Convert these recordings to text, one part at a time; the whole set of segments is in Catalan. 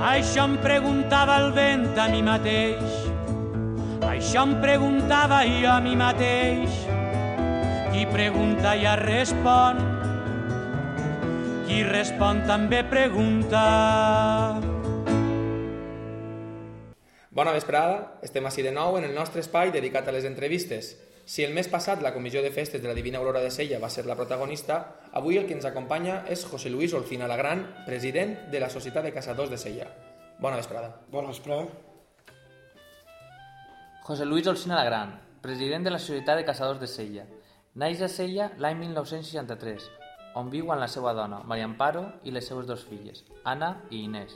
Això em preguntava el vent a mi mateix. Això em preguntava jo a mi mateix. Qui pregunta ja respon. Qui respon també pregunta. Bona vesprada, estem així de nou en el nostre espai dedicat a les entrevistes. Si el mes passat la Comissió de Festes de la Divina Aurora de Sella va ser la protagonista, avui el que ens acompanya és José Luis Olcina Lagran, president de la Societat de Caçadors de Sella. Bona vesprada. Bona vesprada. José Luis Olcina Lagran, president de la Societat de Caçadors de Sella. Naix a Sella l'any 1963, on viu amb la seva dona, Maria Amparo, i les seves dues filles, Anna i Inés.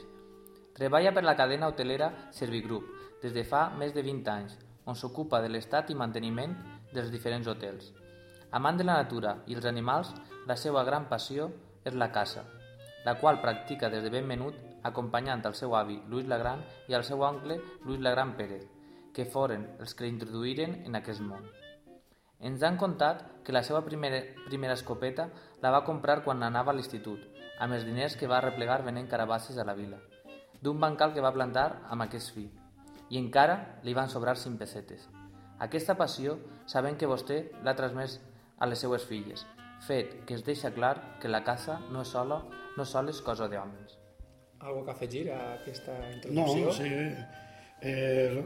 Treballa per la cadena hotelera Servigroup des de fa més de 20 anys, on s'ocupa de l'estat i manteniment dels diferents hotels. Amant de la natura i els animals, la seva gran passió és la caça, la qual practica des de ben menut acompanyant el seu avi Luis Lagran i el seu oncle Luis Lagran Pérez, que foren els que l'introduïren en aquest món. Ens han contat que la seva primera, primera escopeta la va comprar quan anava a l'institut, amb els diners que va replegar venent carabasses a la vila, d'un bancal que va plantar amb aquest fi, i encara li van sobrar cinc pessetes. Aquesta passió sabem que vostè l'ha transmès a les seues filles, fet que es deixa clar que la caça no és sola, no sols cosa d'homes. Algo que afegir a aquesta No, introducció? sí. Eh,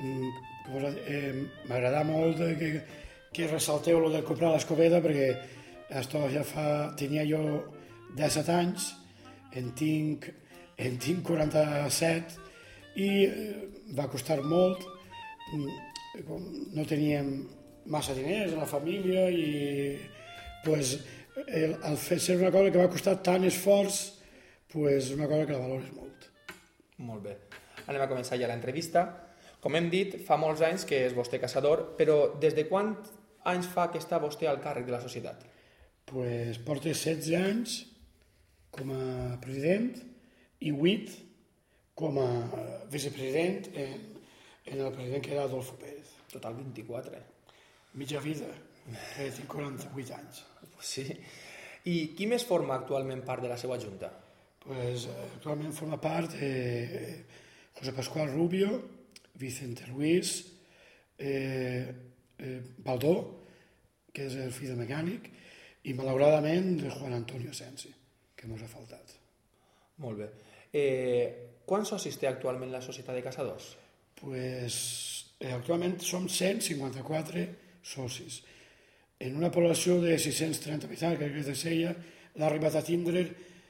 mm, cosa- eh, M'agrada molt que, que ressalteu lo de comprar l'escopeta perquè esto ja fa... Tenia jo 17 anys, en tinc, en tinc 47 i eh, va costar molt. No teníem massa diners a la família i pues, el, el fet ser una cosa que va costar tant esforç pues, una cosa que la valores molt. Molt bé. Anem a començar ja l'entrevista. Com hem dit, fa molts anys que és vostè caçador, però des de quant anys fa que està vostè al càrrec de la societat? pues, porta 16 anys com a president i 8 com a vicepresident en, en el president que era Adolfo Pérez. Total 24. eh? Mitja vida, tinc 48 anys. Pues sí. I qui més forma actualment part de la seva junta? Pues, eh, actualment forma part eh, José Pascual Rubio, Vicente Luis, eh, eh, Baldó, que és el fill de mecànic, i malauradament de Juan Antonio Sensi, que ens ha faltat. Molt bé. Eh, quants socis té actualment la societat de caçadors? Pues, eh, actualment som 154 socis. En una població de 630 habitants, que és de Sella, l'ha arribat a tindre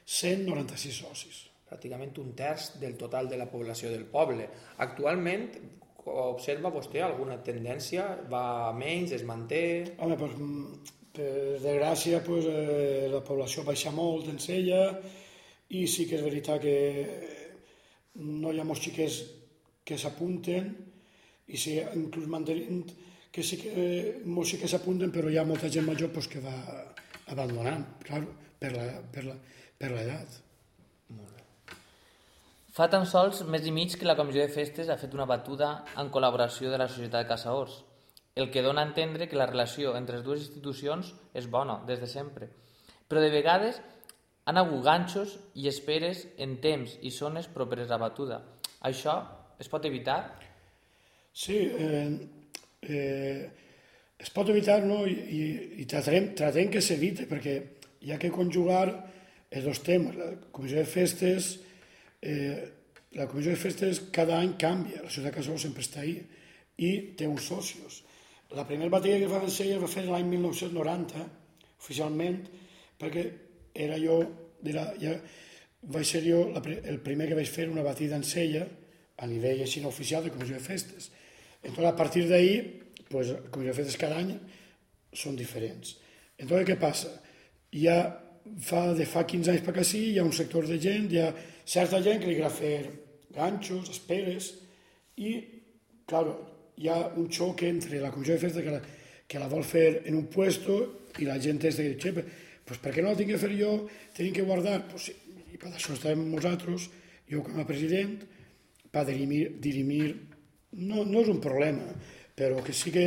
196 socis. Pràcticament un terç del total de la població del poble. Actualment, observa vostè alguna tendència? Va menys, es manté... Home, pues, mm, per desgràcia, pues, eh, la població baixa molt en Sella i sí que és veritat que no hi ha molts xiquets que s'apunten i sí, inclús mantenint que sí que eh, molts xiquets s'apunten però hi ha molta gent major pues, que va abandonant, clar, per la, per la, per l'edat. Fa tan sols més i mig que la Comissió de Festes ha fet una batuda en col·laboració de la Societat de Caçadors, el que dona a entendre que la relació entre les dues institucions és bona, des de sempre. Però de vegades han hagut ganxos i esperes en temps i zones properes a batuda. Això es pot evitar? Sí, eh, eh, es pot evitar no? i, i, i tratarem, tratem que s'evite perquè hi ha que conjugar els dos temes. La comissió de festes, eh, la comissió de festes cada any canvia, la ciutat de sempre està ahí i té uns socios. La primera batalla que va fer ella va fer l'any 1990, oficialment, perquè era jo, era, ja, vaig ser jo la, el primer que vaig fer una batida en sella a nivell així oficial de comissió de festes. Entonces, a partir d'ahí, pues, la comissió de festes cada any són diferents. Entonces, què passa? Ha, fa, de fa 15 anys per aquí, hi ha un sector de gent, hi ha certa gent que li agrada fer ganxos, esperes, i, claro, hi ha un xoc entre la comissió de festes que la, que la vol fer en un puesto i la gent és de dir, pues per què no la tinc que fer jo? Tenim que guardar? Pues sí, i per això estem nosaltres, jo com a president, per dirimir, dirimir no, no és un problema, però que sí que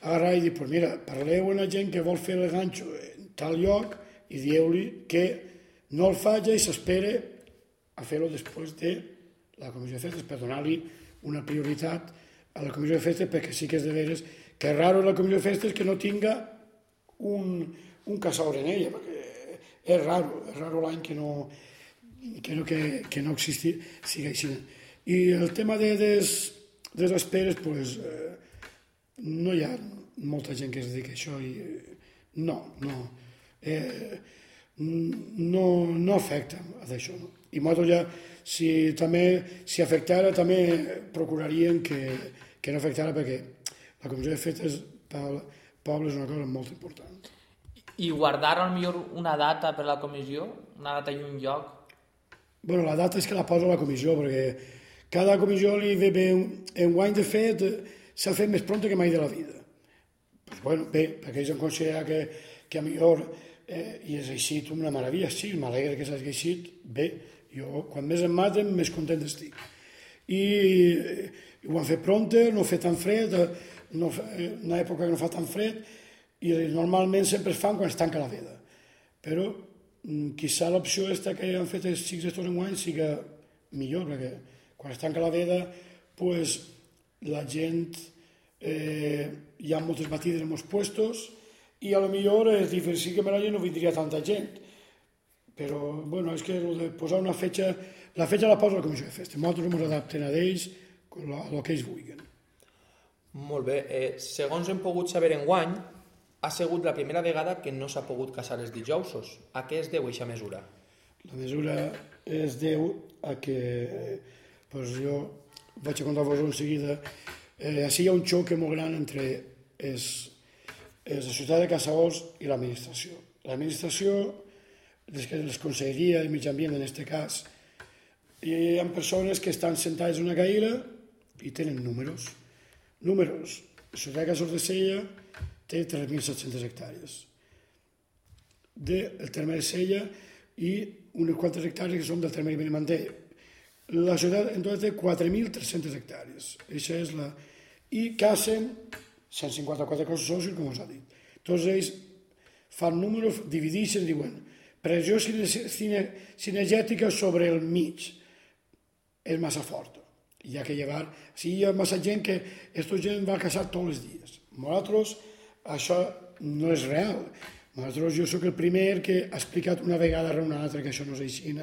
agarrar i dir, pues mira, parleu amb la gent que vol fer el ganxo en tal lloc i dieu-li que no el faci i s'espera a fer-ho després de la comissió de festes per donar-li una prioritat a la comissió de festes perquè sí que és de veres que és raro la comissió de festes que no tinga un, un caçador en ella, perquè és raro, és raro l'any que no, que no, que, que no existi, sigui així. I el tema de des, de les esperes, pues, eh, no hi ha molta gent que es dedica a això i eh, no, no. Eh, no, no afecta a això. No? I nosaltres ja, si també, si afectara, també procuraríem que, que no afectara perquè la comissió de festes pel poble és una cosa molt important. I guardar millor una data per la comissió? Una data i un lloc? bueno, la data és que la posa la comissió, perquè cada comissió li ve bé un, en guany de fet s'ha fet més pronta que mai de la vida. Pues bueno, bé, perquè ells han considerat que, que a millor eh, i és així una meravella, sí, m'alegra que s'hagi eixit, bé, jo quan més em maten més content estic. I, eh, i ho han fet pronta, no fa tan fred, eh, no, eh, una època que no fa tan fred, i normalment sempre es fan quan es tanca la veda. Però Mm, quizá l'opció esta que han fet els xics estos enguany siga millor, perquè quan es tanca la veda, pues, la gent, eh, hi ha moltes batides en molts puestos, i a lo millor es diferencia que la no vindria tanta gent. Però, bueno, és que de posar una fetge, la fetge la posa la comissió de festa. Nosaltres ens adaptem a ells, el que ells vulguin. Molt bé. Eh, segons hem pogut saber en guany, ha sigut la primera vegada que no s'ha pogut casar els dijousos. A què es deu aquesta mesura? La mesura es deu a que pues jo vaig a contar-vos en seguida. Eh, així hi ha un xoc molt gran entre es, es la ciutat de Casaós i l'administració. L'administració, les, les conselleria de mig ambient en aquest cas, hi ha persones que estan sentades en una caïra i tenen números. Números. La ciutat de Casaós de Sella té 3.700 hectàrees. Del terme de Sella i unes quantes hectàrees que són del terme de Benimantell. La ciutat en tot té 4.300 hectàrees. Això és la... I cacen 154 cossos socials, com us ha dit. Tots ells fan números, divideixen, diuen pressió cinegètica sobre el mig és massa forta. Hi ha que llevar... Si hi ha massa gent que aquesta gent va a casar tots els dies. Nosaltres això no és real. Nosaltres, jo sóc el primer que ha explicat una vegada a una altra que això no és així,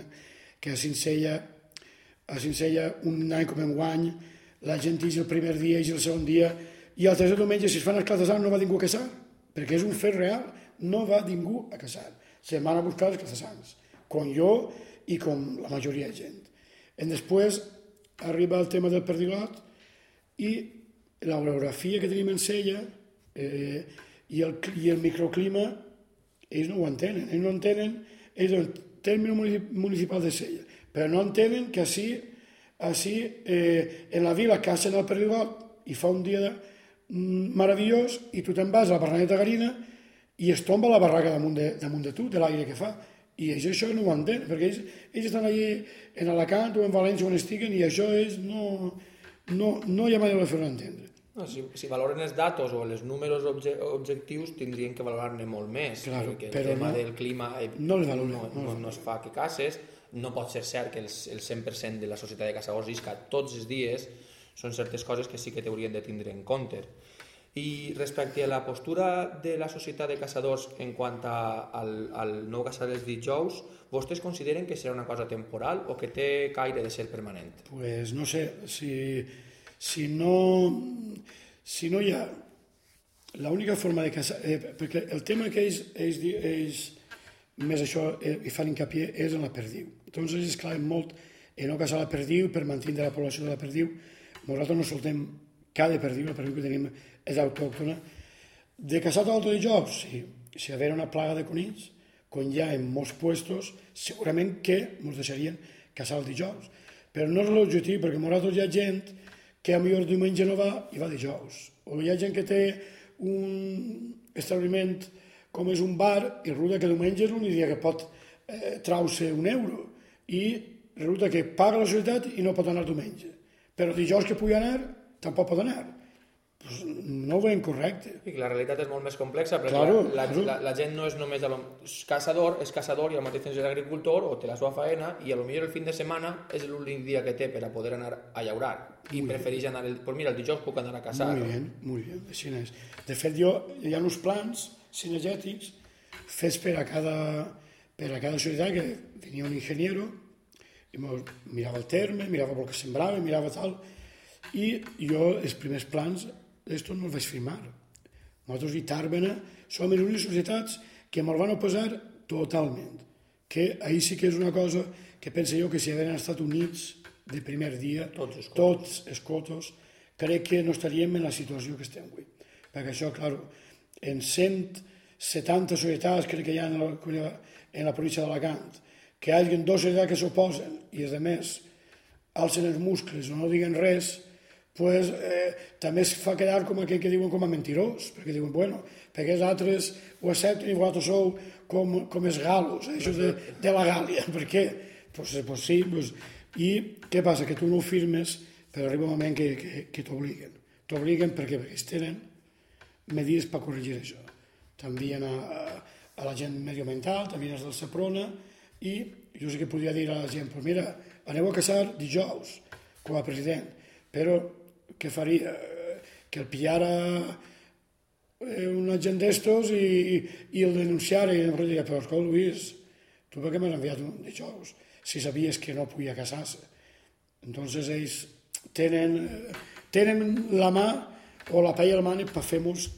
que a Cincella, a Cincella un any com en guany, la gent el primer dia i el segon dia, i el tercer diumenge, si es fan els de no va ningú a casar, perquè és un fet real, no va ningú a casar. Se van a buscar els catasans, com jo i com la majoria de gent. I després arriba el tema del perdigot i l'orografia que tenim en Sella, eh, i, el, i el microclima ells no ho entenen, ells no entenen ells el terme municipal de Sella, però no entenen que així, així eh, en la vila cacen el perdigot i fa un dia de, mm, meravellós i tu te'n vas a la Bernadeta Garina i es tomba la barraca damunt de, damunt de tu, de l'aire que fa. I ells això no ho entenen, perquè ells, ells estan allí en Alacant o en València on estiguen i això és, no, no, no hi ha manera de fer-ho entendre. No, si, si valoren els datos o els números obje, objectius tindrien que valorar-ne molt més claro, perquè però el tema no, del clima eh, no, valora, no, no, no, no es fa que cases no pot ser cert que el, el 100% de la societat de caçadors isca tots els dies són certes coses que sí que t'haurien de tindre en compte i respecte a la postura de la societat de caçadors en quant a, al, al no caçar els dijous, vostès consideren que serà una cosa temporal o que té caire de ser permanent? Pues no sé, si si no, si no hi ha l'única forma de casar, eh, perquè el tema que ells, ells, ells més això eh, hi fan hincapié és en la perdiu. Ells es claven molt en no casar la perdiu per mantenir la població de la perdiu. Nosaltres no soltem cada perdiu, la perdiu que tenim és autòctona. De casar tot de jocs, sí. Si hi haguera una plaga de conills, com hi ha en molts puestos, segurament que ens deixarien casar el dijous. Però no és l'objectiu, perquè nosaltres hi ha gent que a millor diumenge no va i va dijous. O hi ha gent que té un establiment com és un bar i resulta que diumenge és l'únic dia que pot eh, trau-se un euro i resulta que paga la societat i no pot anar diumenge. Però dijous que pugui anar, tampoc pot anar. pues, no ho veiem correcte. I la realitat és molt més complexa, perquè Claro, la, la, la, la gent no és només és caçador, és caçador i al mateix temps és agricultor o té la seva faena i a lo millor el fin de setmana és l'únic dia que té per a poder anar a llaurar i prefereix anar, el, pues mira, el dijous puc anar a caçar. Muy bien, muy bien, així és. De fet, jo, hi ha uns plans cinegètics fets per a cada, per a cada societat, que venia un ingeniero i mirava el terme, mirava el que sembrava, mirava tal, i jo els primers plans d'estos no els vaig firmar. Nosaltres i Tàrbena som les úniques societats que me'l van oposar totalment. Que ahir sí que és una cosa que penso jo que si hagueren estat units de primer dia, Tots els tots els cotos, crec que no estaríem en la situació que estem avui. Perquè això, clar, en 170 societats crec que hi ha en la, en la província d'Alacant, que hi hagi dues societats que s'oposen i, a més, alcen els muscles o no diguen res, pues, eh, també es fa quedar com aquell que diuen com a mentirós, perquè diuen, bueno, perquè els altres ho accepten i vosaltres sou com, com els galos, eh, això de, de la Gàlia. Per què? Pues, eh, pues sí, pues, i què passa? Que tu no ho firmes, però arriba un moment que, que, que t'obliguen. T'obliguen perquè, perquè es tenen medides per corregir això. T'envien a, a, a la gent medioambiental, t'envien els del Seprona, i jo sí que podria dir a la gent, pues mira, aneu a caçar dijous, com a president, però què faria? Que el pillara eh, un agent d'estos i, i el denunciara i llavors diria, però escolta Lluís, tu per què m'has enviat un dijous si sabies que no podia casar-se? Entonces ells tenen, tenen la mà o la paella a la mà per fer-nos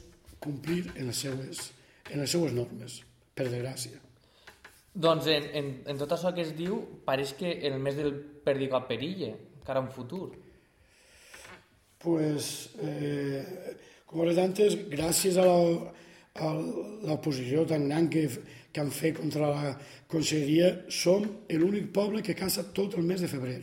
complir en les seues, en les seues normes, per desgràcia. Doncs en, en, en tot això que es diu, pareix que el mes del perdigot perille, cara a un futur. Pues, eh, com he dit antes, gràcies a la- a l'oposició tan gran que, que han fet contra la conselleria, som l'únic poble que caça tot el mes de febrer.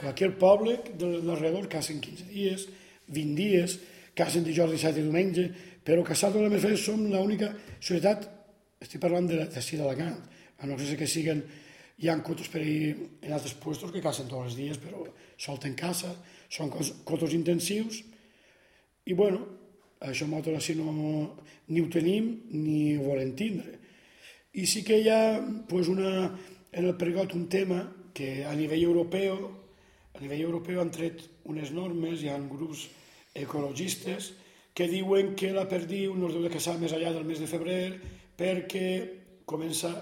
Qualsevol poble de l'alrededor cacen 15 dies, 20 dies, cacen dijous, dissabte i diumenge, però caçar tot el mes de febrer som l'única societat, estic parlant de, d'ací d'Alacant, a no ser que siguen, hi ha cotos per ahir en altres puestos que cacen tots els dies, però solten caça, són cotos intensius, i bueno, això nosaltres així no, ni ho tenim ni ho volem tindre. I sí que hi ha pues, una, en el perigot un tema que a nivell europeu a nivell europeu han tret unes normes, hi ha grups ecologistes que diuen que la perdiu no es deu de caçar més allà del mes de febrer perquè comença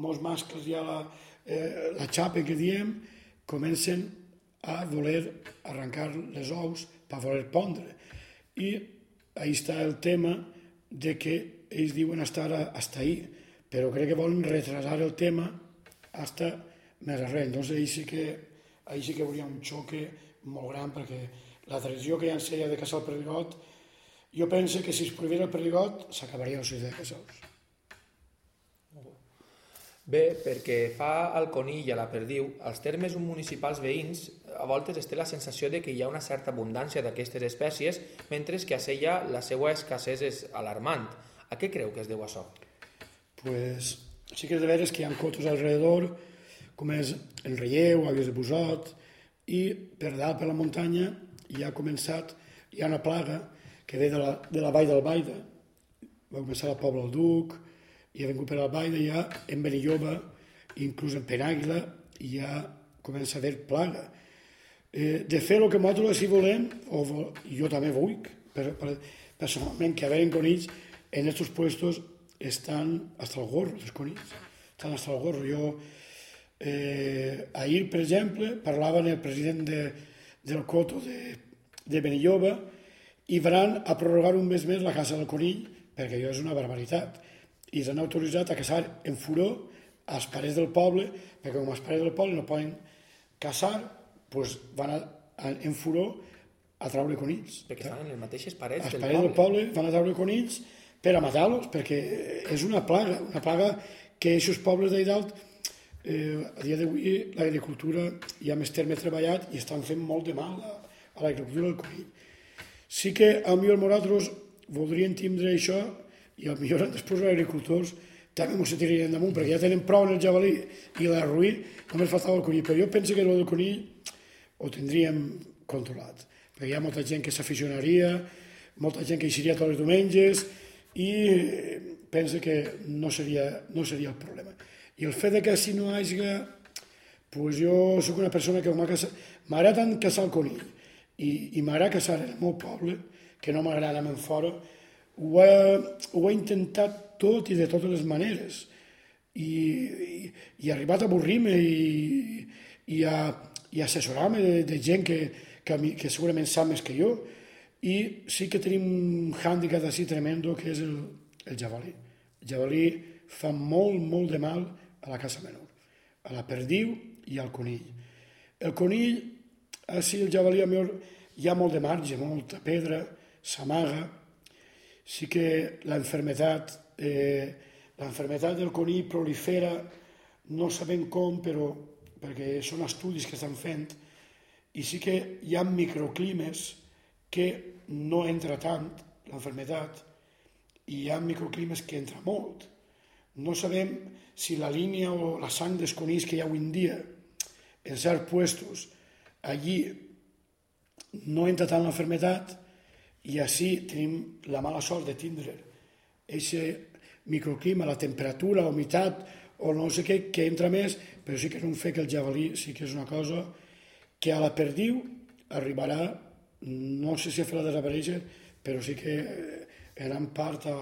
molts mascles ja la, eh, la xapa que diem comencen a voler arrencar les ous per voler pondre. I ahí està el tema de que ells diuen estar a, hasta ahí però crec que volen retrasar el tema hasta més arrel. Doncs ahí sí que ahí sí que hauria un xoque molt gran perquè la tradició que hi ha en sèrie de caçar el perdigot jo penso que si es prohibís el perdigot s'acabaria la societat de caçadors Bé, perquè fa al conill i a la perdiu, als termes municipals veïns, a voltes es té la sensació de que hi ha una certa abundància d'aquestes espècies, mentre que a Sella la seva escassez és alarmant. A què creu que es deu això? pues, sí que és de veres que hi ha cotos alrededor, com és el relleu, avies de busot, i per dalt, per la muntanya, hi ha començat, hi ha una plaga que ve de la, de la vall del Baida, va començar al poble del Duc, i per al Baida, ja en Benilloba, inclús en Penàguila, ja comença a haver plaga. Eh, de fer el que nosaltres si volem, o vol, jo també vull, per, per, personalment, que haver conills en estos puestos estan hasta el gorro, els conills. Estan hasta el gorro. Jo, eh, ahir, per exemple, parlava amb el president de, del Coto de, de Benilloba i van a prorrogar un mes més la caça del conill, perquè això és una barbaritat. I s'han autoritzat a caçar en furó als pares del poble, perquè com els pares del poble no poden caçar, doncs van a, a, en furó a traure conills. Perquè estan en les mateixes parets Els del pares del poble. van a treure conills per a matar-los, perquè és una plaga, una plaga que aquests pobles d'ahir dalt, eh, a dia d'avui l'agricultura hi ha més terme treballat i estan fent molt de mal a, a l'agricultura del conill. Sí que a millor nosaltres voldríem tindre això i millor després els agricultors també ens tirarien damunt, perquè ja tenen prou en el jabalí i la ruï, només faltava el conill. Però jo penso que el del conill ho tindríem controlat. Perquè hi ha molta gent que s'aficionaria, molta gent que hi seria tots els diumenges i eh, pensa que no seria, no seria el problema. I el fet de que si no hagi, pues jo sóc una persona que m'agrada tant caçar el conill i, i m'agrada caçar en el meu poble, que no m'agrada anar fora, ho he, ho he intentat tot i de totes les maneres i, i, i he arribat a avorrir-me i, i a, i a assessorar-me de, de gent que, que, mi, que segurament sap més que jo i sí que tenim un hàndicap així tremendo que és el, el javalí. El javalí fa molt, molt de mal a la caça menor, a la perdiu i al conill. El conill, així el javalí a millor hi ha molt de marge, molta pedra, s'amaga, sí que la enfermedad, eh, la enfermedad del conill prolifera, no sabem com, però perquè són estudis que estan fent, i sí que hi ha microclimes que no entra tant l'enfermedad i hi ha microclimes que entra molt. No sabem si la línia o la sang dels conills que hi ha avui en dia en certs puestos allí no entra tant l'enfermedad i així tenim la mala sort de tindre aquest microclima, la temperatura, la humitat o no sé què, que entra més, però sí que és un fet que el javalí sí que és una cosa que a la perdiu arribarà, no sé si a fer-la desaparèixer, però sí que eh, en part a,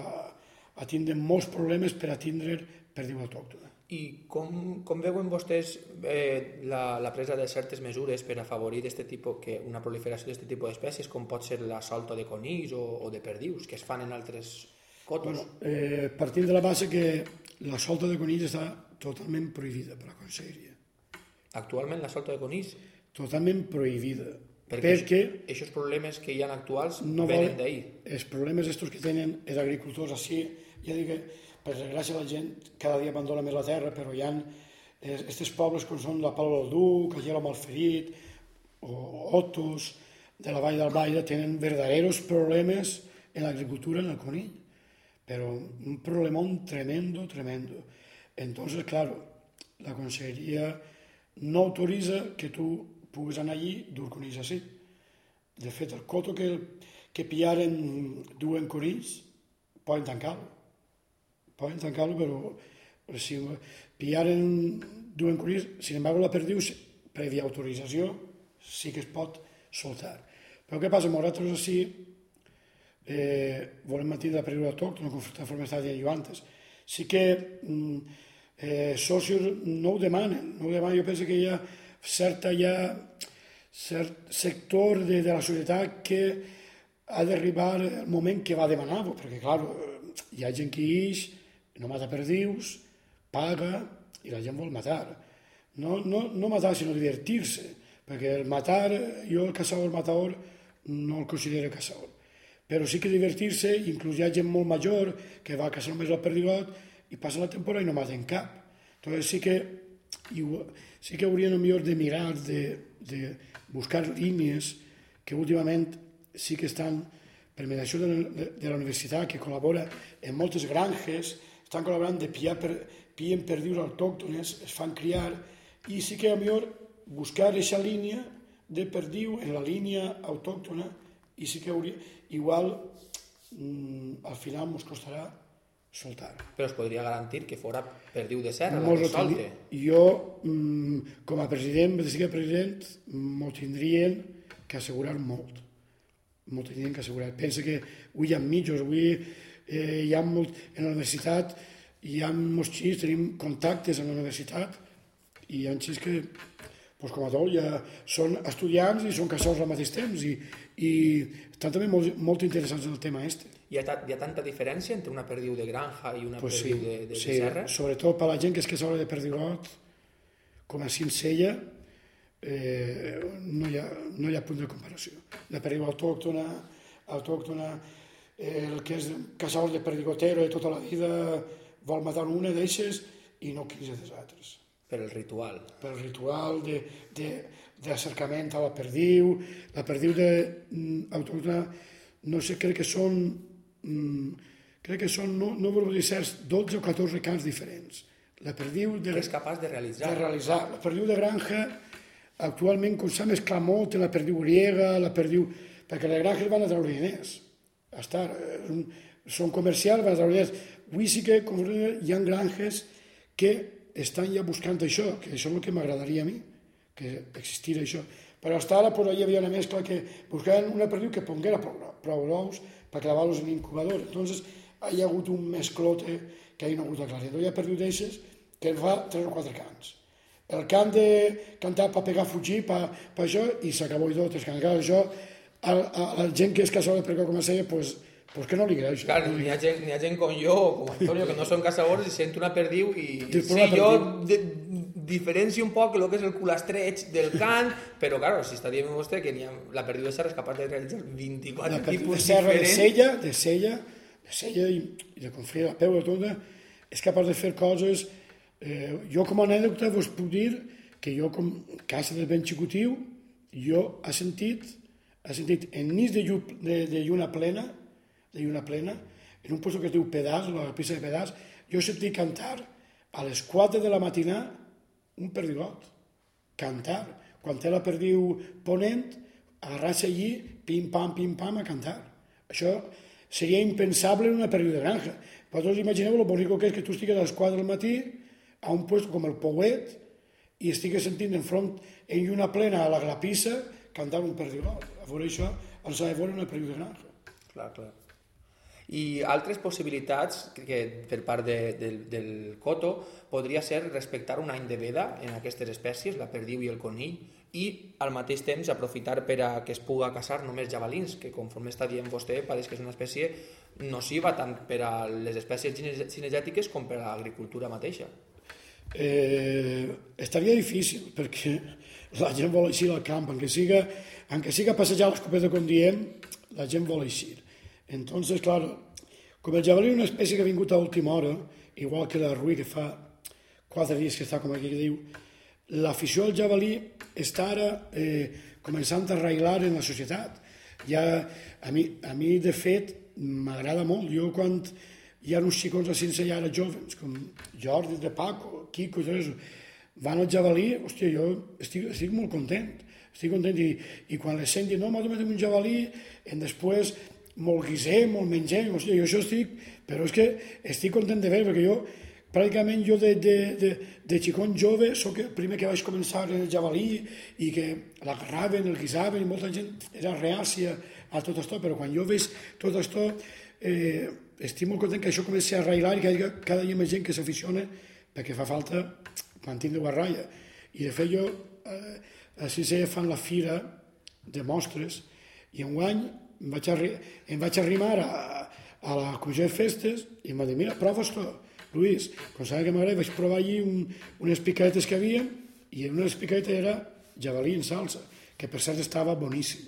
a tindre molts problemes per a tindre perdiu autòctona. I com, com veuen vostès eh, la, la presa de certes mesures per afavorir este tipus, que una proliferació d'aquest tipus d'espècies, com pot ser la solta de conills o, o de perdius, que es fan en altres cotos? Bueno, eh, partim de la base que la solta de conills està totalment prohibida per la Conselleria. Actualment la solta de conills? Totalment prohibida. Perquè, perquè aquests problemes que hi ha actuals no venen d'ahir. Els problemes estos que tenen els agricultors així, ja dic que per desgràcia la gent cada dia abandona més la terra, però hi ha aquests pobles com són la Paula del Duc, Agela Malferit, o Otos, de la Vall del Baire, tenen verdaderos problemes en l'agricultura en el conill, pero un problemón tremendo, tremendo. Entonces, claro, la Conselleria no autoriza que tu puguis anar allí dur conills així. De fet, el coto que, que pillaren duen conills, poden tancar-lo poden tancar-lo, però si pillaren duen conills, sin embargo la perdiu, prèvia autorització, sí que es pot soltar. Però què passa? Nosaltres així eh, volem mantenir la perdiu autòctona, conforme estava dient jo antes. Sí que mm, eh, socios no ho demanen, no ho demanen. Jo penso que hi ha certa ja cert sector de, de la societat que ha d'arribar el moment que va demanar-ho, perquè, clar, hi ha gent que ix, no mata perdius, paga i la gent vol matar. No, no, no matar, sinó divertir-se, perquè el matar, jo el caçador el matador no el considero caçador. Però sí que divertir-se, inclús hi ha gent molt major que va a caçar només el perdigot i passa la temporada i no maten cap. Entonces sí que, sí que haurien millor de mirar, de, de buscar línies que últimament sí que estan per mediació de, de, de la universitat, que col·labora en moltes granges, estan col·laborant de pillar per, pillen perdius autòctones, es fan criar, i sí que a millor buscar aquesta línia de perdiu en la línia autòctona i sí que hauria, igual mm, al final ens costarà soltar. Però es podria garantir que fora perdiu de serra, la que solte. Jo, mm, com a president, si que president, m'ho tindrien que assegurar molt. M'ho tindrien que assegurar. Pensa que avui hi ha mitjos, avui eh, hi ha molt, en la universitat hi ha molts xics, tenim contactes amb la universitat i hi ha xics que, pues, com a tot, ja són estudiants i són caçadors al mateix temps i, i estan també molt, molt interessants en el tema este. Hi ha, hi ha tanta diferència entre una perdiu de granja i una pues perdiu sí, de, de, sí, de serra? sobretot per la gent que és caçadora de perdigot, com a Cincella, eh, no, hi ha, no hi ha punt de comparació. La perdiu autòctona, autòctona el que és caçador de perdigotero de tota la vida vol matar una d'eixes i no 15 dels altres. Per el ritual. Per el ritual d'acercament a la perdiu. La perdiu de mm, autòctona, no sé, crec que són, mm, crec que són, no, no vull dir certs, 12 o 14 cants diferents. La perdiu de... Que és capaç de realitzar. De realitzar. La perdiu de granja, actualment, com s'ha mesclat molt, la perdiu griega, la perdiu perquè les granges van a treure diners. A estar, un, són comercials, van diners. Avui sí que hi ha granges que estan ja buscant això, que això és el que m'agradaria a mi, que existira això. Però hasta ara pues, hi havia una mescla que buscaven una perdiu que ponguera prou, ous per clavar-los en l'incubador. Entonces, hi ha hagut un mesclote que hi ha hagut a classe. Hi ha perdiu d'aixes que fa tres o quatre cants. El cant de cantar per pegar fugir, per, per això, i s'acabó i tot. És que encara això, a, a, la gent que és caçadora per com a seia, pues, pues que no li greix. Clar, n'hi ha, gent, ha gent com jo, com Antonio, que no són caçadors i sent una perdiu i... Sí, una jo perdiu. de, diferencio un poc el que és el culastreig del cant, però, claro, si està dient vostè que ha, la perdiu de serra és capaç de realitzar 24 la perdiu de tipus serra, de diferents... sella, de sella, de sella i, i de confria a peu de tota, és capaç de fer coses... Eh, jo com a anècdota vos puc dir que jo com casa de ben xicotiu, jo he sentit, he sentit en nits de, llu, de, de lluna plena, de lluna plena, en un lloc que es diu Pedàs, la pista de Pedàs, jo he sentit cantar a les 4 de la matinà un perdigot. Cantar. Quan té la perdiu ponent, agarrar-se allí, pim-pam, pim-pam, a cantar. Això seria impensable en una perdiu de granja. Vosaltres imagineu lo bonic que és que tu estigues a les 4 del matí a un lloc com el Pouet i estigues sentint enfront en lluna plena a la glapissa cantar un perdigot. A veure això, ens ha de veure una perdiu de granja. Clar, clar. I altres possibilitats que, per part de, del, del coto podria ser respectar un any de veda en aquestes espècies, la perdiu i el conill, i al mateix temps aprofitar per a que es puga caçar només javalins, que conforme està dient vostè pareix que és una espècie nociva tant per a les espècies cine- cinegètiques com per a l'agricultura mateixa. eh, estaria difícil perquè la gent vol eixir al camp, aunque siga, aunque siga passejar l'escopeta com diem, la gent vol eixir. Entonces, claro, com el jabalí una espècie que ha vingut a última hora, igual que la rui que fa quatre dies que està com aquí que diu, l'afició al jabalí està ara eh, començant a arreglar en la societat. Ja, a, mi, a mi, de fet, m'agrada molt. Jo, quan hi ha uns xicons així ja ara jovens, com Jordi, de Paco, Quico i tot això, van al jabalí, hòstia, jo estic, estic molt content. Estic content i, i quan les sent no, m'ha de un jabalí, i després molt guisem, molt mengem, hòstia, jo això estic, però és que estic content de veure, perquè jo, pràcticament jo de, de, de, de xicon jove sóc el primer que vaig començar en el jabalí i que l'agarraven, el guisaven i molta gent era reàcia a tot això, però quan jo veig tot això eh, estic molt content que això comenci a arreglar i que cada dia més gent que s'aficiona perquè fa falta mantenir-ho a ratlla. I de fet jo, eh, a Sisè fan la fira de mostres i enguany em vaig, arri em vaig arrimar a, a la comissió de festes i em va dir, mira, prova esto, Luis, com sabia que m'agrada, vaig provar allí un, unes picadetes que havia i una de les picadetes era jabalí en salsa, que per cert estava boníssim.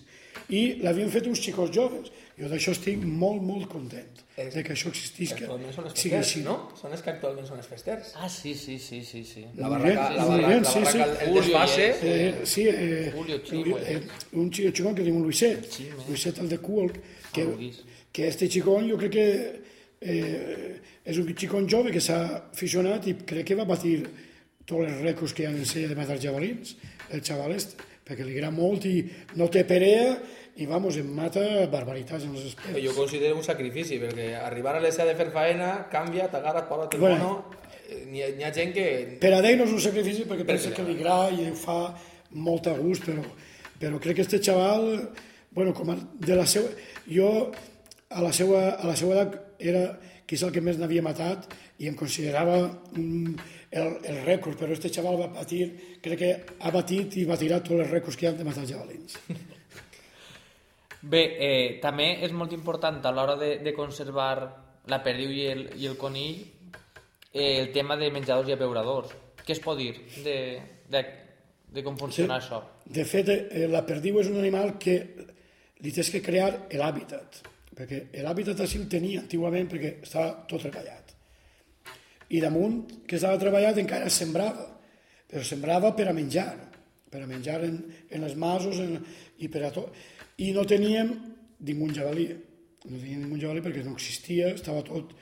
I l'havien fet uns xicos joves. Jo d'això estic molt, molt content, És- de que això existisca. Actualment són els festers, així. no? Són els que actualment són els festers. Ah, sí, sí, sí, sí, sí. La Muy barraca, bien, la muy barraca, sí, barraca, sí. el desfase... Eh, sí, eh, Julio Chico, eh, un chico chicón que diu Luiset, Luiset el de Cuol, que, Ah, que este chicón jo crec que eh, és un xicón jove que s'ha aficionat i crec que va batir tots els rècords que hi ha en sella de matar jabalins, el xaval este, perquè li agrada molt i no té perea i vamos, em mata barbaritats en les espères. jo considero un sacrifici, perquè arribar a l'ESA de fer faena, canvia, t'agarra, posa el Bueno. eh, N'hi ha, ha gent que... Per a ell no és un sacrifici perquè pensa que li agrada i fa molt a gust, però, però crec que este xaval, bueno, com a, de la seva, jo a la seva, a la seva edat era quizá el que més n'havia matat i em considerava un, el, el rècord, però este xaval va patir, crec que ha batit i batirà tots els rècords que hi ha de matar javalins. Bé, eh, també és molt important a l'hora de, de conservar la perdiu i el, i el conill eh, el tema de menjadors i abeuradors. Què es pot dir de, de, de com funciona Sí. això? De fet, eh, la perdiu és un animal que li tens que crear l'hàbitat, perquè l'hàbitat així el tenia antigament perquè estava tot treballat. I damunt que estava treballat encara sembrava, però sembrava per a menjar, per a menjar en, en els masos en, i per a tot. I no teníem ningú javalí, no teníem ningú javalí perquè no existia, estava tot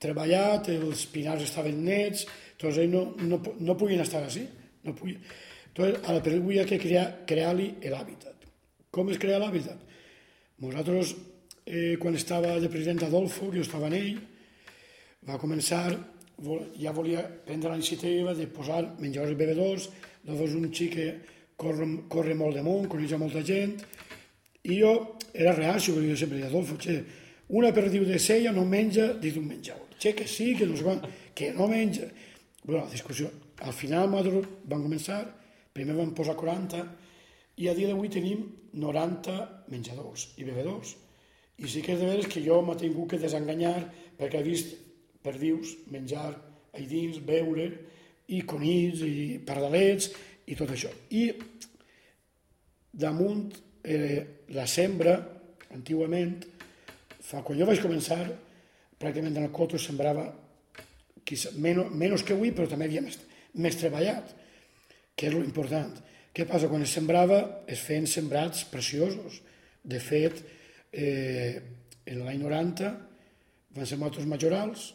treballat, els pinars estaven nets, tots ells no, no, no podien estar així. No podien. Entonces, a la pel·lícula hi ha que crear, crear-li l'hàbitat. Com es crea l'hàbitat? Nosaltres, eh, quan estava de president Adolfo, que jo estava en ell, va començar, ja volia prendre la iniciativa de posar menjadors i bevedors, llavors un xic que corre, corre molt de coneix molta gent, i jo era reacio, perquè jo sempre deia, Adolfo, che, una perdiu de sella no menja dit un menjador. Che, que sí, que no quan, que no menja. Bueno, discussió. Al final vam començar, primer vam posar 40, i a dia d'avui tenim 90 menjadors i bevedors. I sí que és de veres que jo m'ha tingut que desenganyar perquè he vist perdius menjar ahí dins, beure, i conills, i pardalets, i tot això. I damunt eh, la sembra, antigament, fa, quan jo vaig començar, pràcticament en el coto sembrava quizá, menys, menys que avui, però també havia més, més treballat, que és l'important. Què passa? Quan es sembrava es feien sembrats preciosos. De fet, eh, en l'any 90 van ser motos majorals,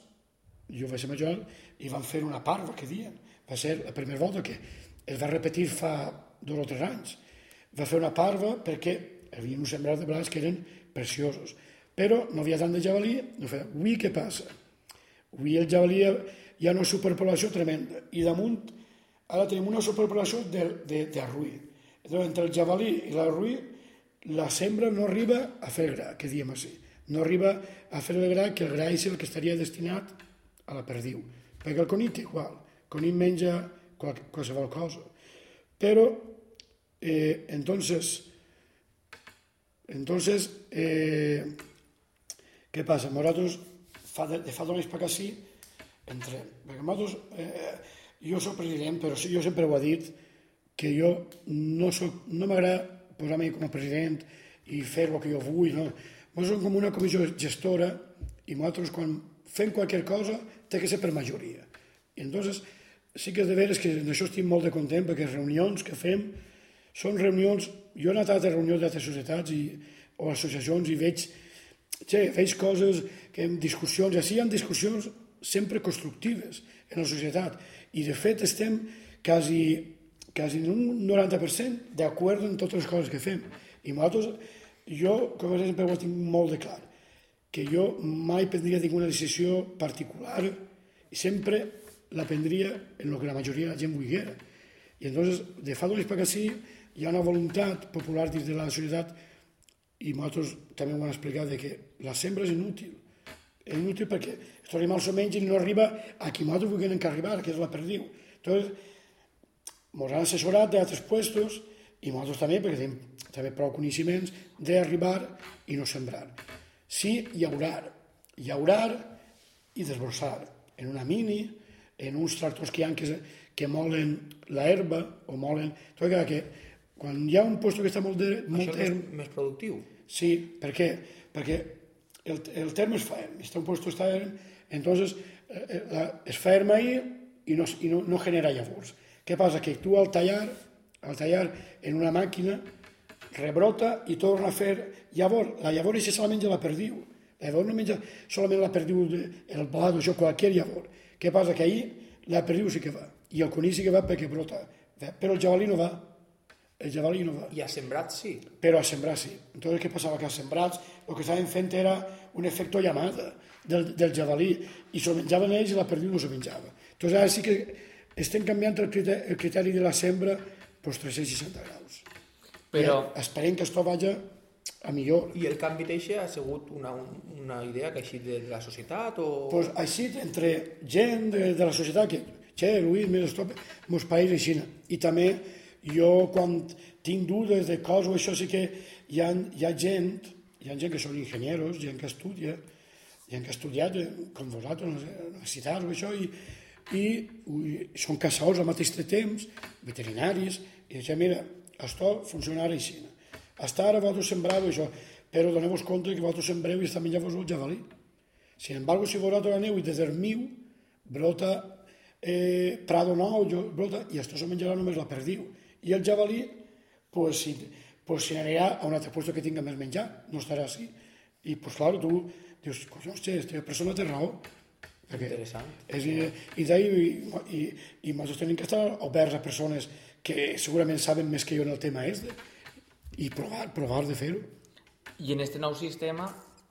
jo vaig ser majoral, i van fer una parva, que diuen. Va ser la primera volta que es va repetir fa dos o tres anys. Va fer una parva perquè hi havia uns sembrats de blancs que eren preciosos. Però no havia tant de jabalí, no feia, avui què passa? Avui el jabalí hi ha una superpoblació tremenda i damunt ara tenim una superpoblació de, de, de arruí. Llavors, entre el jabalí i l'arruí, la sembra no arriba a fer gra, que diem així. No arriba a fer el gra, que el gra és el que estaria destinat a la perdiu. Perquè el conill té igual. El conill menja qual, qualsevol cosa. Però, eh, entonces, entonces, eh, què passa? Nosaltres, fa de, fa anys per sí, entre, perquè nosaltres, eh, jo soc president, però sí, jo sempre ho he dit, que jo no, soc, no m'agrada posar-me com a president i fer el que jo vull, no. Nosaltres som com una comissió gestora i nosaltres quan fem qualsevol cosa té que ser per majoria. I entonces sí que és de veres que en això estic molt de content perquè les reunions que fem són reunions, jo he anat a reunions d'altres societats i, o associacions i veig, che, veig coses, que en discussions, així hi ha discussions sempre constructives en la societat i de fet estem quasi, quasi en un 90% d'acord en totes les coses que fem. I nosaltres, jo, com a sempre ho tinc molt de clar, que jo mai prendria ninguna decisió particular i sempre la prendria en el que la majoria de la gent volguera. I entonces, de fa d'uns per sí, hi ha una voluntat popular dins de la societat i nosaltres també ho hem explicat de que la sembra és inútil és inútil perquè els animals mengen i no arriba a qui nosaltres vulguem que arribar, que és la perdiu. Entonces, ens han assessorat d'altres puestos i nosaltres també, perquè tenim també prou coneixements, d'arribar i no sembrar. Sí, llaurar. Llaurar i desbrossar. En una mini, en uns tractors que hi ha que, que molen la herba o molen... Tot que, que quan hi ha un lloc que està molt de... Molt Això és més, més productiu? Sí, per què? Perquè el, el terme es ferm, está un puesto está entonces eh, la, es ferm ahí i no, i no, no genera llavors. Què passa? Que tu al tallar, al tallar en una màquina, rebrota i torna a fer llavor. La llavor és se la menja la perdiu. La llavor no menja solament la perdiu, el blat o això, qualsevol llavor. Què passa? Que ahir la perdiu sí que va. I el conill sí que va perquè brota. Però el jabalí no va. El jabalí no va. I a sembrat sí. Però a sembrar sí. Entonces, què passava? Que a sembrats el que estaven fent era un efecte llamada del, del jabalí i s'ho menjaven ells i la perdiu no s'ho menjava. Entonces, ara sí que estem canviant el criteri, el criteri de la sembra pues, 360 graus. Però... I esperem que esto vaya a millor. I el canvi d'eixe ha sigut una, una idea que ha eixit de, de la societat o... Pues així, entre gent de, de la societat, que, che, Luis, mira, esto, meus països així. I també jo, quan tinc dudes de coses, això sí que hi ha, hi ha gent, hi ha gent que són enginyers, gent que estudia, gent que ha estudiat, eh, com vosaltres, universitats o això, i, i, i són caçadors al mateix temps, veterinaris, i diuen, mira, això funciona ara així. Hasta ara vosaltres sembreu això, però doneu-vos compte que vosaltres sembreu i està menjant-vos el jabalí. Sin embargo, si vosaltres aneu i des del miu brota eh, prado nou, brota, i això se menjarà només la perdiu. I el jabalí, pues, si, pues, si anirà a un altre lloc que tinga més menjar, no estarà així. I, pues, clar, tu dius, collons, che, aquesta persona té raó. Perquè Interessant. És, I d'ahir, i, i, i nosaltres tenim que estar oberts a persones que segurament saben més que jo en el tema este i provar, provar de fer-ho. I en aquest nou sistema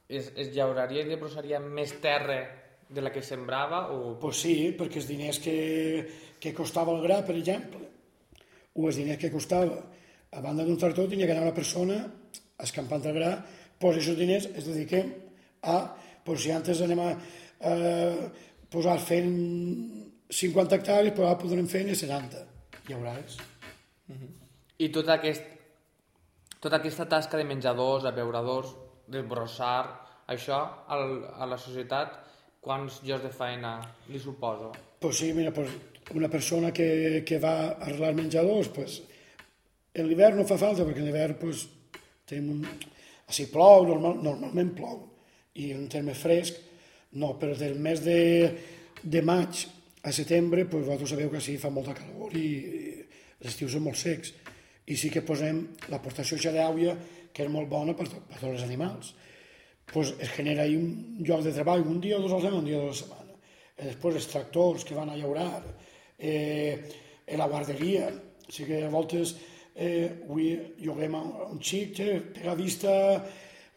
es, es llauraria i desbrossaria més terra de la que sembrava o... Pues sí, perquè els diners que, que costava el gra, per exemple, o els diners que costava a banda d'un tractor, tenia que anar una persona escampant el gra, pues aquests diners es dediquem a, pues si antes anem a eh, posar fent 50 hectàrees, però ara podrem fer 70. Ja veuràs. I tot aquest, tota aquesta tasca de menjadors, abeuradors, desbrossar, això al, a la societat, quants llocs de feina li suposa? Pues sí, mira, pues una persona que, que va a arreglar menjadors, pues, en l'hivern no fa falta, perquè en l'hivern pues, tenim un... Si plou, normal, normalment plou, i en terme fresc, no, però del mes de, de maig a setembre, pues, vosaltres sabeu que sí, fa molta calor i, i els estius són molt secs. I sí que posem l'aportació d'aigua, que és molt bona per, per tots els animals. Pues es genera ahí un lloc de treball, un dia o dos a la un dia o dos a la setmana. Eh, després els tractors que van a llaurar, eh, la guarderia, o sigui que a voltes eh, avui lloguem un xic pega vista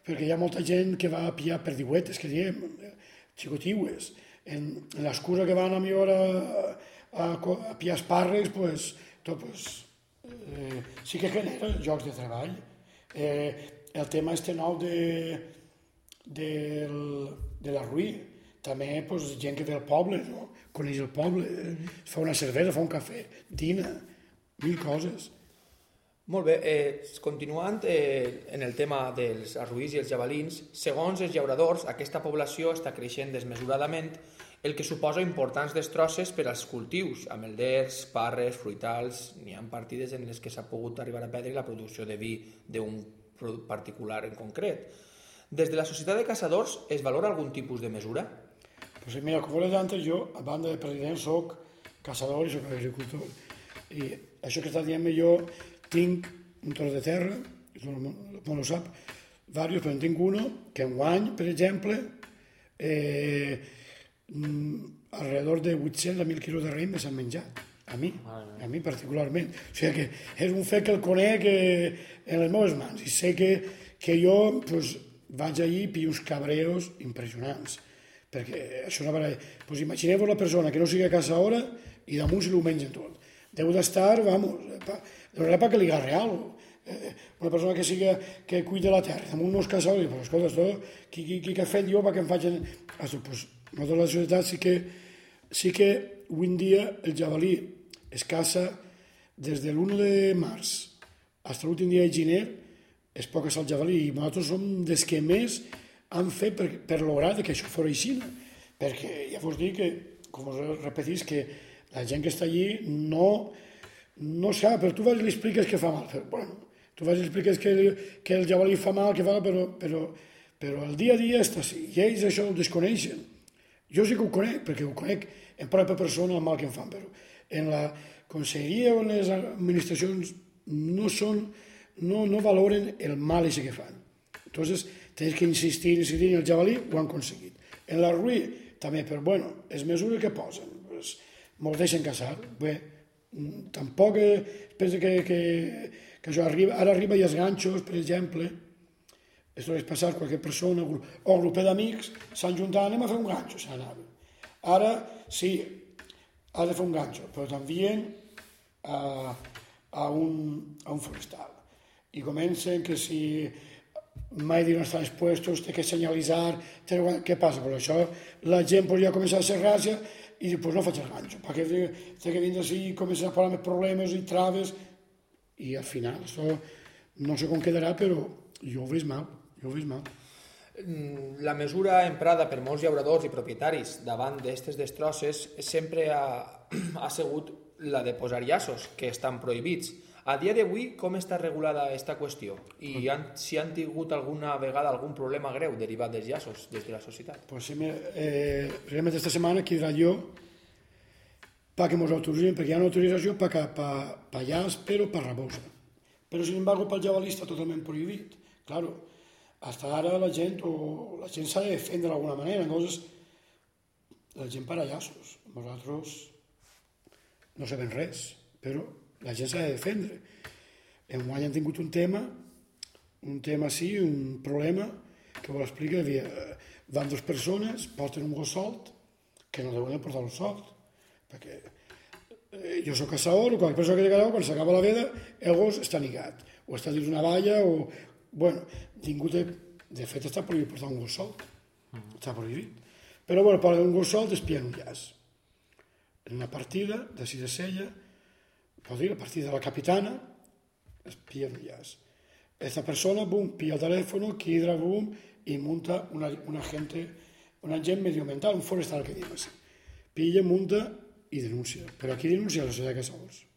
perquè hi ha molta gent que va a pillar perdiuetes, que diem, xicotiues. En, en l'excusa que van a mi hora a, a, a pillar esparres, pues, tot, pues, eh, sí que genera llocs de treball. Eh, el tema este nou de, del, de la Ruí, també pues, gent que ve al poble, no? coneix el poble, eh, fa una cervesa, fa un cafè, dina, mil coses. Molt bé, eh, continuant eh, en el tema dels arruïs i els jabalins, segons els llauradors, aquesta població està creixent desmesuradament, el que suposa importants destrosses per als cultius, amelders, parres, fruitals, n'hi ha partides en les que s'ha pogut arribar a perdre la producció de vi d'un particular en concret. Des de la societat de caçadors es valora algun tipus de mesura? Pues mira, com vols antes, jo, a banda de president, soc caçador i soc agricultor. I això que està dient jo, tinc un tros de terra, no, no ho sap, diversos, però en tinc uno que en guany, per exemple, eh, mm, alrededor de 800 a 1.000 quilos de raïm s'han menjat. A mi, a mi particularment. O sigui que és un fet que el conec eh, en les meves mans i sé que, que jo pues, vaig allí i pillo uns cabreos impressionants perquè això una baralla. Pues imagineu-vos la persona que no sigui a casa hora i damunt se ho mengen tot. Deu d'estar, vamos, pa, de pa que li agarre alguna eh, una persona que siga, que cuida la terra, damunt no és casa hora, però escolta, esto, qui, qui, qui que ha fet jo perquè em facin... Això, pues, nosaltres la societat sí que, sí que avui en dia el jabalí es caça des de l'1 de març fins a l'últim dia de gener es pot caçar el jabalí i nosaltres som des que més han fet per, per lograr que això fos així. Perquè ja vos dic que, com us repetís, que la gent que està allí no, no sap, però tu vas i li expliques que fa mal. Però, bueno, tu vas i li expliques que, que el jabalí fa mal, que fa, però, però, però el dia a dia està així. I ells això ho desconeixen. Jo sí que ho conec, perquè ho conec en pròpia persona el mal que em fan, però en la conselleria o en les administracions no són, no, no valoren el mal que fan. Entonces, tens que insistir, insistir, en el jabalí ho han aconseguit. En la Rui també, però bueno, les mesures que posen, pues, molts deixen caçar. Bé, tampoc eh, pensa que, que, que això arriba, ara arriba i els ganxos, per exemple, esto és passar qualque persona o grup d'amics s'han juntat, anem a fer un ganxo, s'anava. Ara, sí, ha de fer un ganxo, però també a, a, un, a un forestal. I comencen que si mai dir no expuestos, té que senyalitzar, té, què passa? Per això la gent pues, ja comença a ser gràcia i pues, no faig el ganxo, perquè té que vindre així i començar a posar més problemes i traves i al final això no sé com quedarà, però jo ho veig mal, jo ho mal. Mm, la mesura emprada per molts llauradors i propietaris davant d'aquestes destrosses sempre ha, ha sigut la de posar llaços, que estan prohibits. A dia d'avui, com està regulada aquesta qüestió? I han, si han tingut alguna vegada algun problema greu derivat dels llaços des de la societat? Pues sí, eh, realment esta setmana quedarà jo para que nos autoricen, perquè hi ha una autorització per pa llaç, però per rabosa. Però, sin embargo, pel jabalí està totalment prohibit. Claro, hasta ara la gent, o la gent s'ha de defendre d'alguna manera, entonces la gent para llaços. Nosaltres no sabem res, però la gent s'ha de defendre. En guany han tingut un tema un tema sí, un problema, que vol explicar, havia, van dues persones, porten un gos solt, que no deuen portar un solt, perquè eh, jo sóc caçador, qualque persona que caçador, quan s'acaba la veda, el gos està nigat, o està dins una valla, o... Bueno, ningú té... De fet, està prohibit portar un gos solt. Està prohibit. Però, bueno, per un gos solt pillen un llaç. En una partida de sis de sella, pot dir, la partida de la capitana, es pilla un llaç. Esta persona, boom, pilla el teléfono, quidra, boom, y monta una, una gente, un agent medioambiental, un forestal que així. Pilla, munta i denuncia. Però aquí denuncia la societat de caçadors.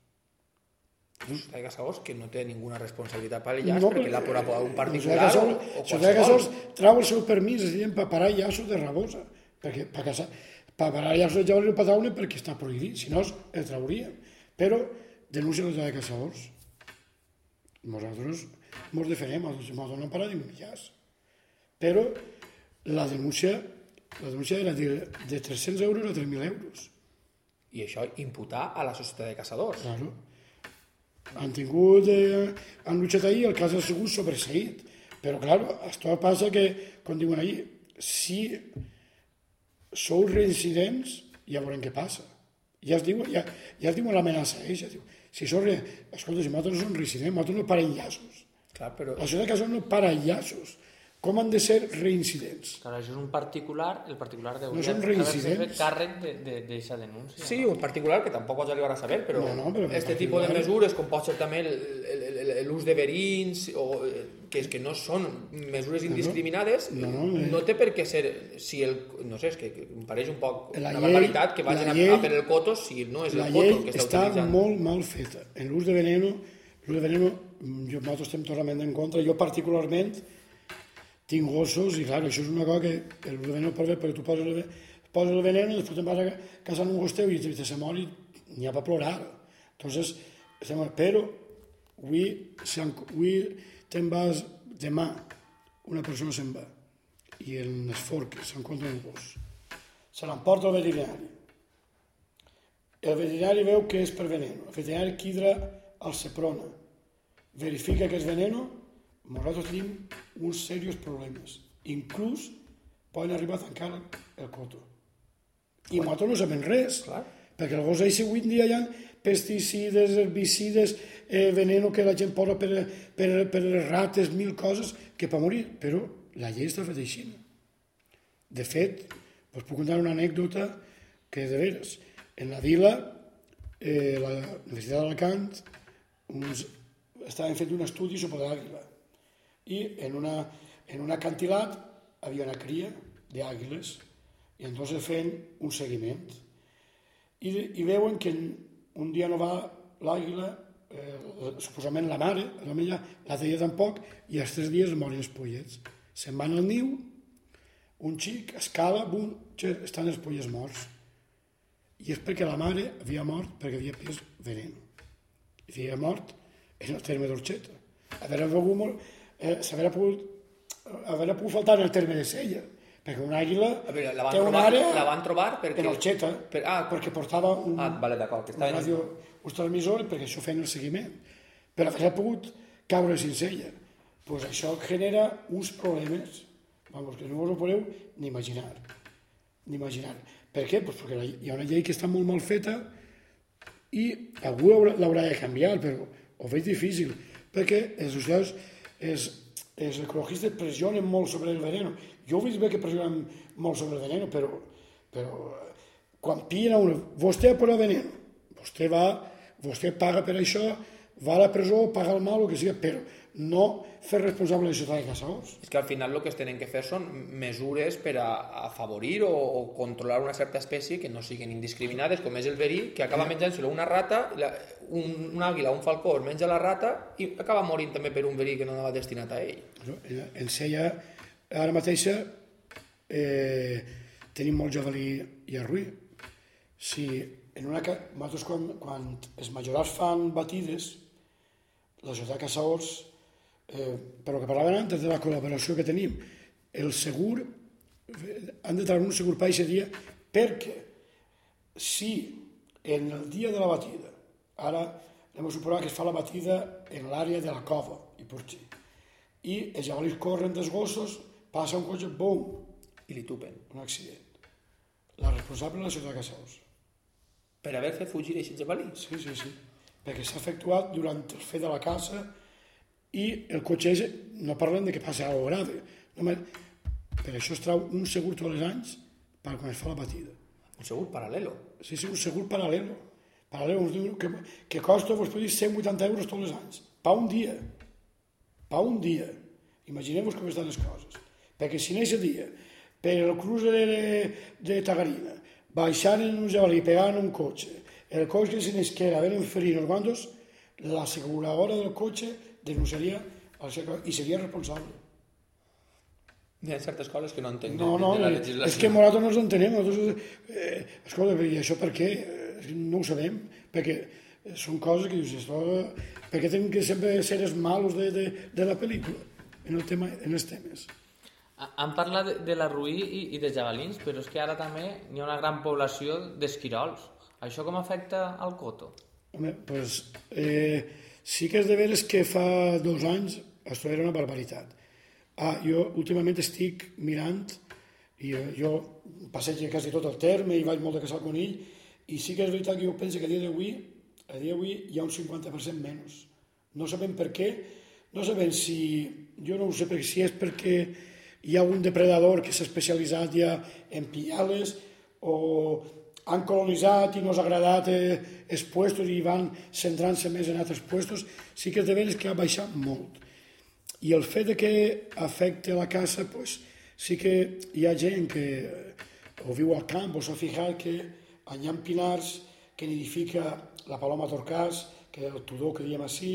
De caçadors que no té ninguna responsabilitat per llaç perquè l'ha posat un la particular o, societat o de de qualsevol. caçadors trau el seu permís, es diuen per parar llaços de rabosa. Perquè per, caçar, per parar llaços de llavors per taula perquè està prohibit, si no el trauríem. Però denuncia societat de caçadors. Nosaltres ens defenem, ens donen parar un llaç. Però la denúncia, la denúncia era de, de 300 euros a 3.000 euros. I això imputar a la societat de caçadors. Claro. Han tingut, eh, han luchat ahir, el cas ha sigut sobreseït. Però, claro, esto passa que, com diuen allí, si sou reincidents, ja veurem què passa. Ja es diu, ja, ja es diu l'amenaça, eh? Ja diu, si sou re... Escolta, si nosaltres no som reincidents, nosaltres no parem llaços. Clar, però La de casos no para llaços. Com han de ser reincidents? Claro, això és un particular, el particular deu No són reincidents. càrrec d'aquesta de, denúncia. Sí, un particular que tampoc ens arribarà a saber, però, No, no, però este tipus de mesures, com pot ser també el- el- el- l'ús de verins, o, eh, que, és que no són mesures indiscriminades, No, no, eh. no té per què ser, si el, no sé, és que, em pareix un poc La una llei- barbaritat que vagin la a, llei- a per el coto si no és La el llei coto el que està està utilitzant. molt mal feta. En l'ús de veneno, l'ús de veneno, jo, nosaltres estem totalment en contra. Jo particularment tinc gossos i, clar, això és una cosa que de veneno per bé, perquè tu poses el, poses el veneno, després te'n vas a casar amb un gos teu i te, se mor i n'hi ha per plorar. Entonces, estem, però avui, si, avui te'n vas demà, una persona se'n va i en les forques s'encontra un gos. Se l'emporta al veterinari el veterinari veu que és per veneno. El veterinari quidra el ceprona. Verifica que és veneno. Nosaltres tenim uns serios problemes. Inclús poden arribar a tancar el coto. I nosaltres no sabem res. Clar. Perquè el gos així avui en dia hi ha pesticides, herbicides, eh, veneno que la gent posa per, per, per les rates, mil coses que per morir. Però la llei està feta així. De fet, us puc contar una anècdota que de veres, en la vila, eh, la Universitat d'Alacant, uns, estaven fent un estudi sobre l'àguila i en, una, en un acantilat havia una cria d'àguiles i entonces feien un seguiment i, i veuen que un dia no va l'àguila, eh, suposament la mare, la mella, la deia tampoc, i els tres dies moren els pollets. Se'n van al niu, un xic, escala, bum, estan els pollets morts. I és perquè la mare havia mort perquè havia pres veneno. I havia mort en el terme d'Orxeta. Haver pogut, molt- eh, s'haver pogut, haver pogut faltar en el terme de Sella, perquè una àguila A veure, la van, té una trobar, àrea la van trobar perquè... en Orxeta, Per, ah, perquè portava un, ah, vale, d'acord, que un estava en... ràdio, transmissors perquè això feien el seguiment. Però haver pogut caure sense ella. Pues això genera uns problemes, vamos, que no us ho podeu ni imaginar. Ni imaginar. Per què? Pues perquè hi ha una llei que està molt mal feta i algú haurà- l'haurà de canviar, però ho veig difícil, perquè els socials, els, els ecologistes pressionen molt sobre el veneno. Jo veig bé que pressionen molt sobre el veneno, però, però quan pillen a un... Vostè ha posat veneno, vostè va, vostè paga per això, va a la presó, paga el mal, el que sigui, però no fer responsable de societat de caçadors. És que al final el que es tenen que fer són mesures per a afavorir o, o controlar una certa espècie que no siguin indiscriminades, com és el verí, que acaba menjant-se una rata, la, un, un àguila, un falcó, es menja la rata i acaba morint també per un verí que no anava destinat a ell. En Sella, ara mateixa, eh, tenim molt javalí i arruí. Si en una, nosaltres quan, quan els majorats fan batides, la societat de caçadors, eh, però que parlaven antes de la col·laboració que tenim, el segur, han de treure un segur per aquest dia, perquè si en el dia de la batida, ara anem a suposar que es fa la batida en l'àrea de la cova i Porxí, i els jabalís corren dels gossos, passa un cotxe, bum, I li tupen. un accident. La responsable és la ciutat de Casaus. Per haver fet fugir aquest jabalí. Sí, sí, sí. Perquè s'ha efectuat durant el fet de la caça i el cotxe és, no parlem de que alguna cosa grave, només, per això es trau un segur tots els anys per quan es fa la batida. Un segur paral·lelo. Sí, sí, un segur paral·lelo. Paral·lelo, us diu que, que costa, vos podeu dir, 180 euros tots els anys. Pa un dia. Pa un dia. Imagineu-vos com estan les coses. Perquè si en aquest dia, per el cruce de, de Tagarina, baixaren un jabalí, pegaren un cotxe, el cotxe se n'esquera, venen ferint els guandos, l'asseguradora del cotxe denunciaria el sector i seria responsable. Hi ha certes coses que no entenc No, de, no, de la eh, legislació. és que nosaltres no ens entenem. Nosaltres, eh, escolta, i això per què? Eh, No ho sabem, perquè són coses que dius, esto, per què tenen que sempre ser els malos de, de, de la pel·lícula en, el tema, en els temes? Ha- Han parlat de, de la ruí i, i de jabalins, però és que ara també hi ha una gran població d'esquirols. Això com afecta al coto? Home, pues, eh, sí que és de veres que fa dos anys això era una barbaritat. Ah, jo últimament estic mirant i eh, jo passeig quasi tot el terme i vaig molt de casal conill i sí que és veritat que jo penso que a dia d'avui a dia d'avui hi ha un 50% menys. No sabem per què, no sabem si, jo no ho sé perquè si és perquè hi ha un depredador que s'ha especialitzat ja en pillar-les o han colonitzat i no els ha agradat eh, els puestos i van centrant-se més en altres puestos, sí que és de veres que ha baixat molt. I el fet de que afecte la caça, pues, sí que hi ha gent que eh, o viu al camp o s'ha fijat que hi ha pinars que nidifica la paloma torcàs, que el tudor que diem així,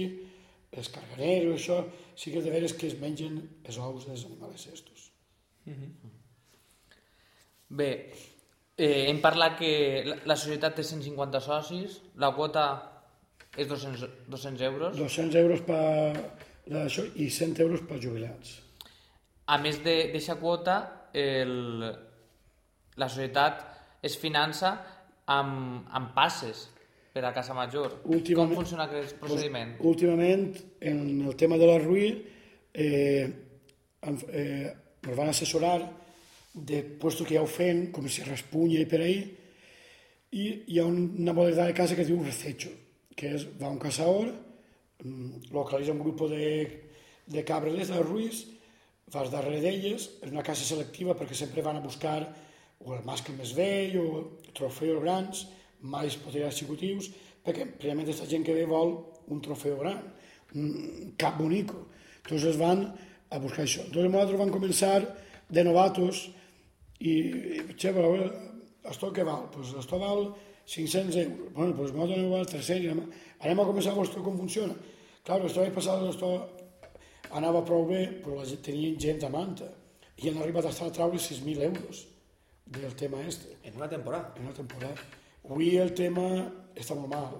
els carganeros, això, sí que de veres que es mengen els ous dels animals estos. Bé, eh, hem parlat que la, la societat té 150 socis, la quota és 200, 200 euros. 200 euros per això i 100 euros per jubilats. A més de- d'eixa quota, el, la societat es finança amb, amb passes per a Casa Major. Últimament- Com funciona aquest procediment? Últimament, en el tema de la RUI, eh, eh, ens van assessorar de puestos que ja ho fent, com si Raspunya i per ahí, i hi ha un- una modalitat de casa que es diu rececho, que és, va un cazador, mm, localitza un grup de, de cabres de ruïs, vas darrere d'elles, és una casa selectiva perquè sempre van a buscar o el mascle més vell o trofeus grans, mai els potries executius, perquè precisament aquesta gent que ve vol un trofeu gran, un cap bonico. Entonces van a buscar això. Entonces nosaltres vam començar de novatos i, i però, a veure, esto què val? Pues esto val 500 euros. Bueno, pues nosaltres anem val 300 i anem, anem a començar a veure com funciona. Claro, esto l'any passat esto anava prou bé, però la gent, tenien gent a manta i han arribat a estar a traure 6.000 euros del tema este En una temporada. en una temporada. Avui el tema està molt mal,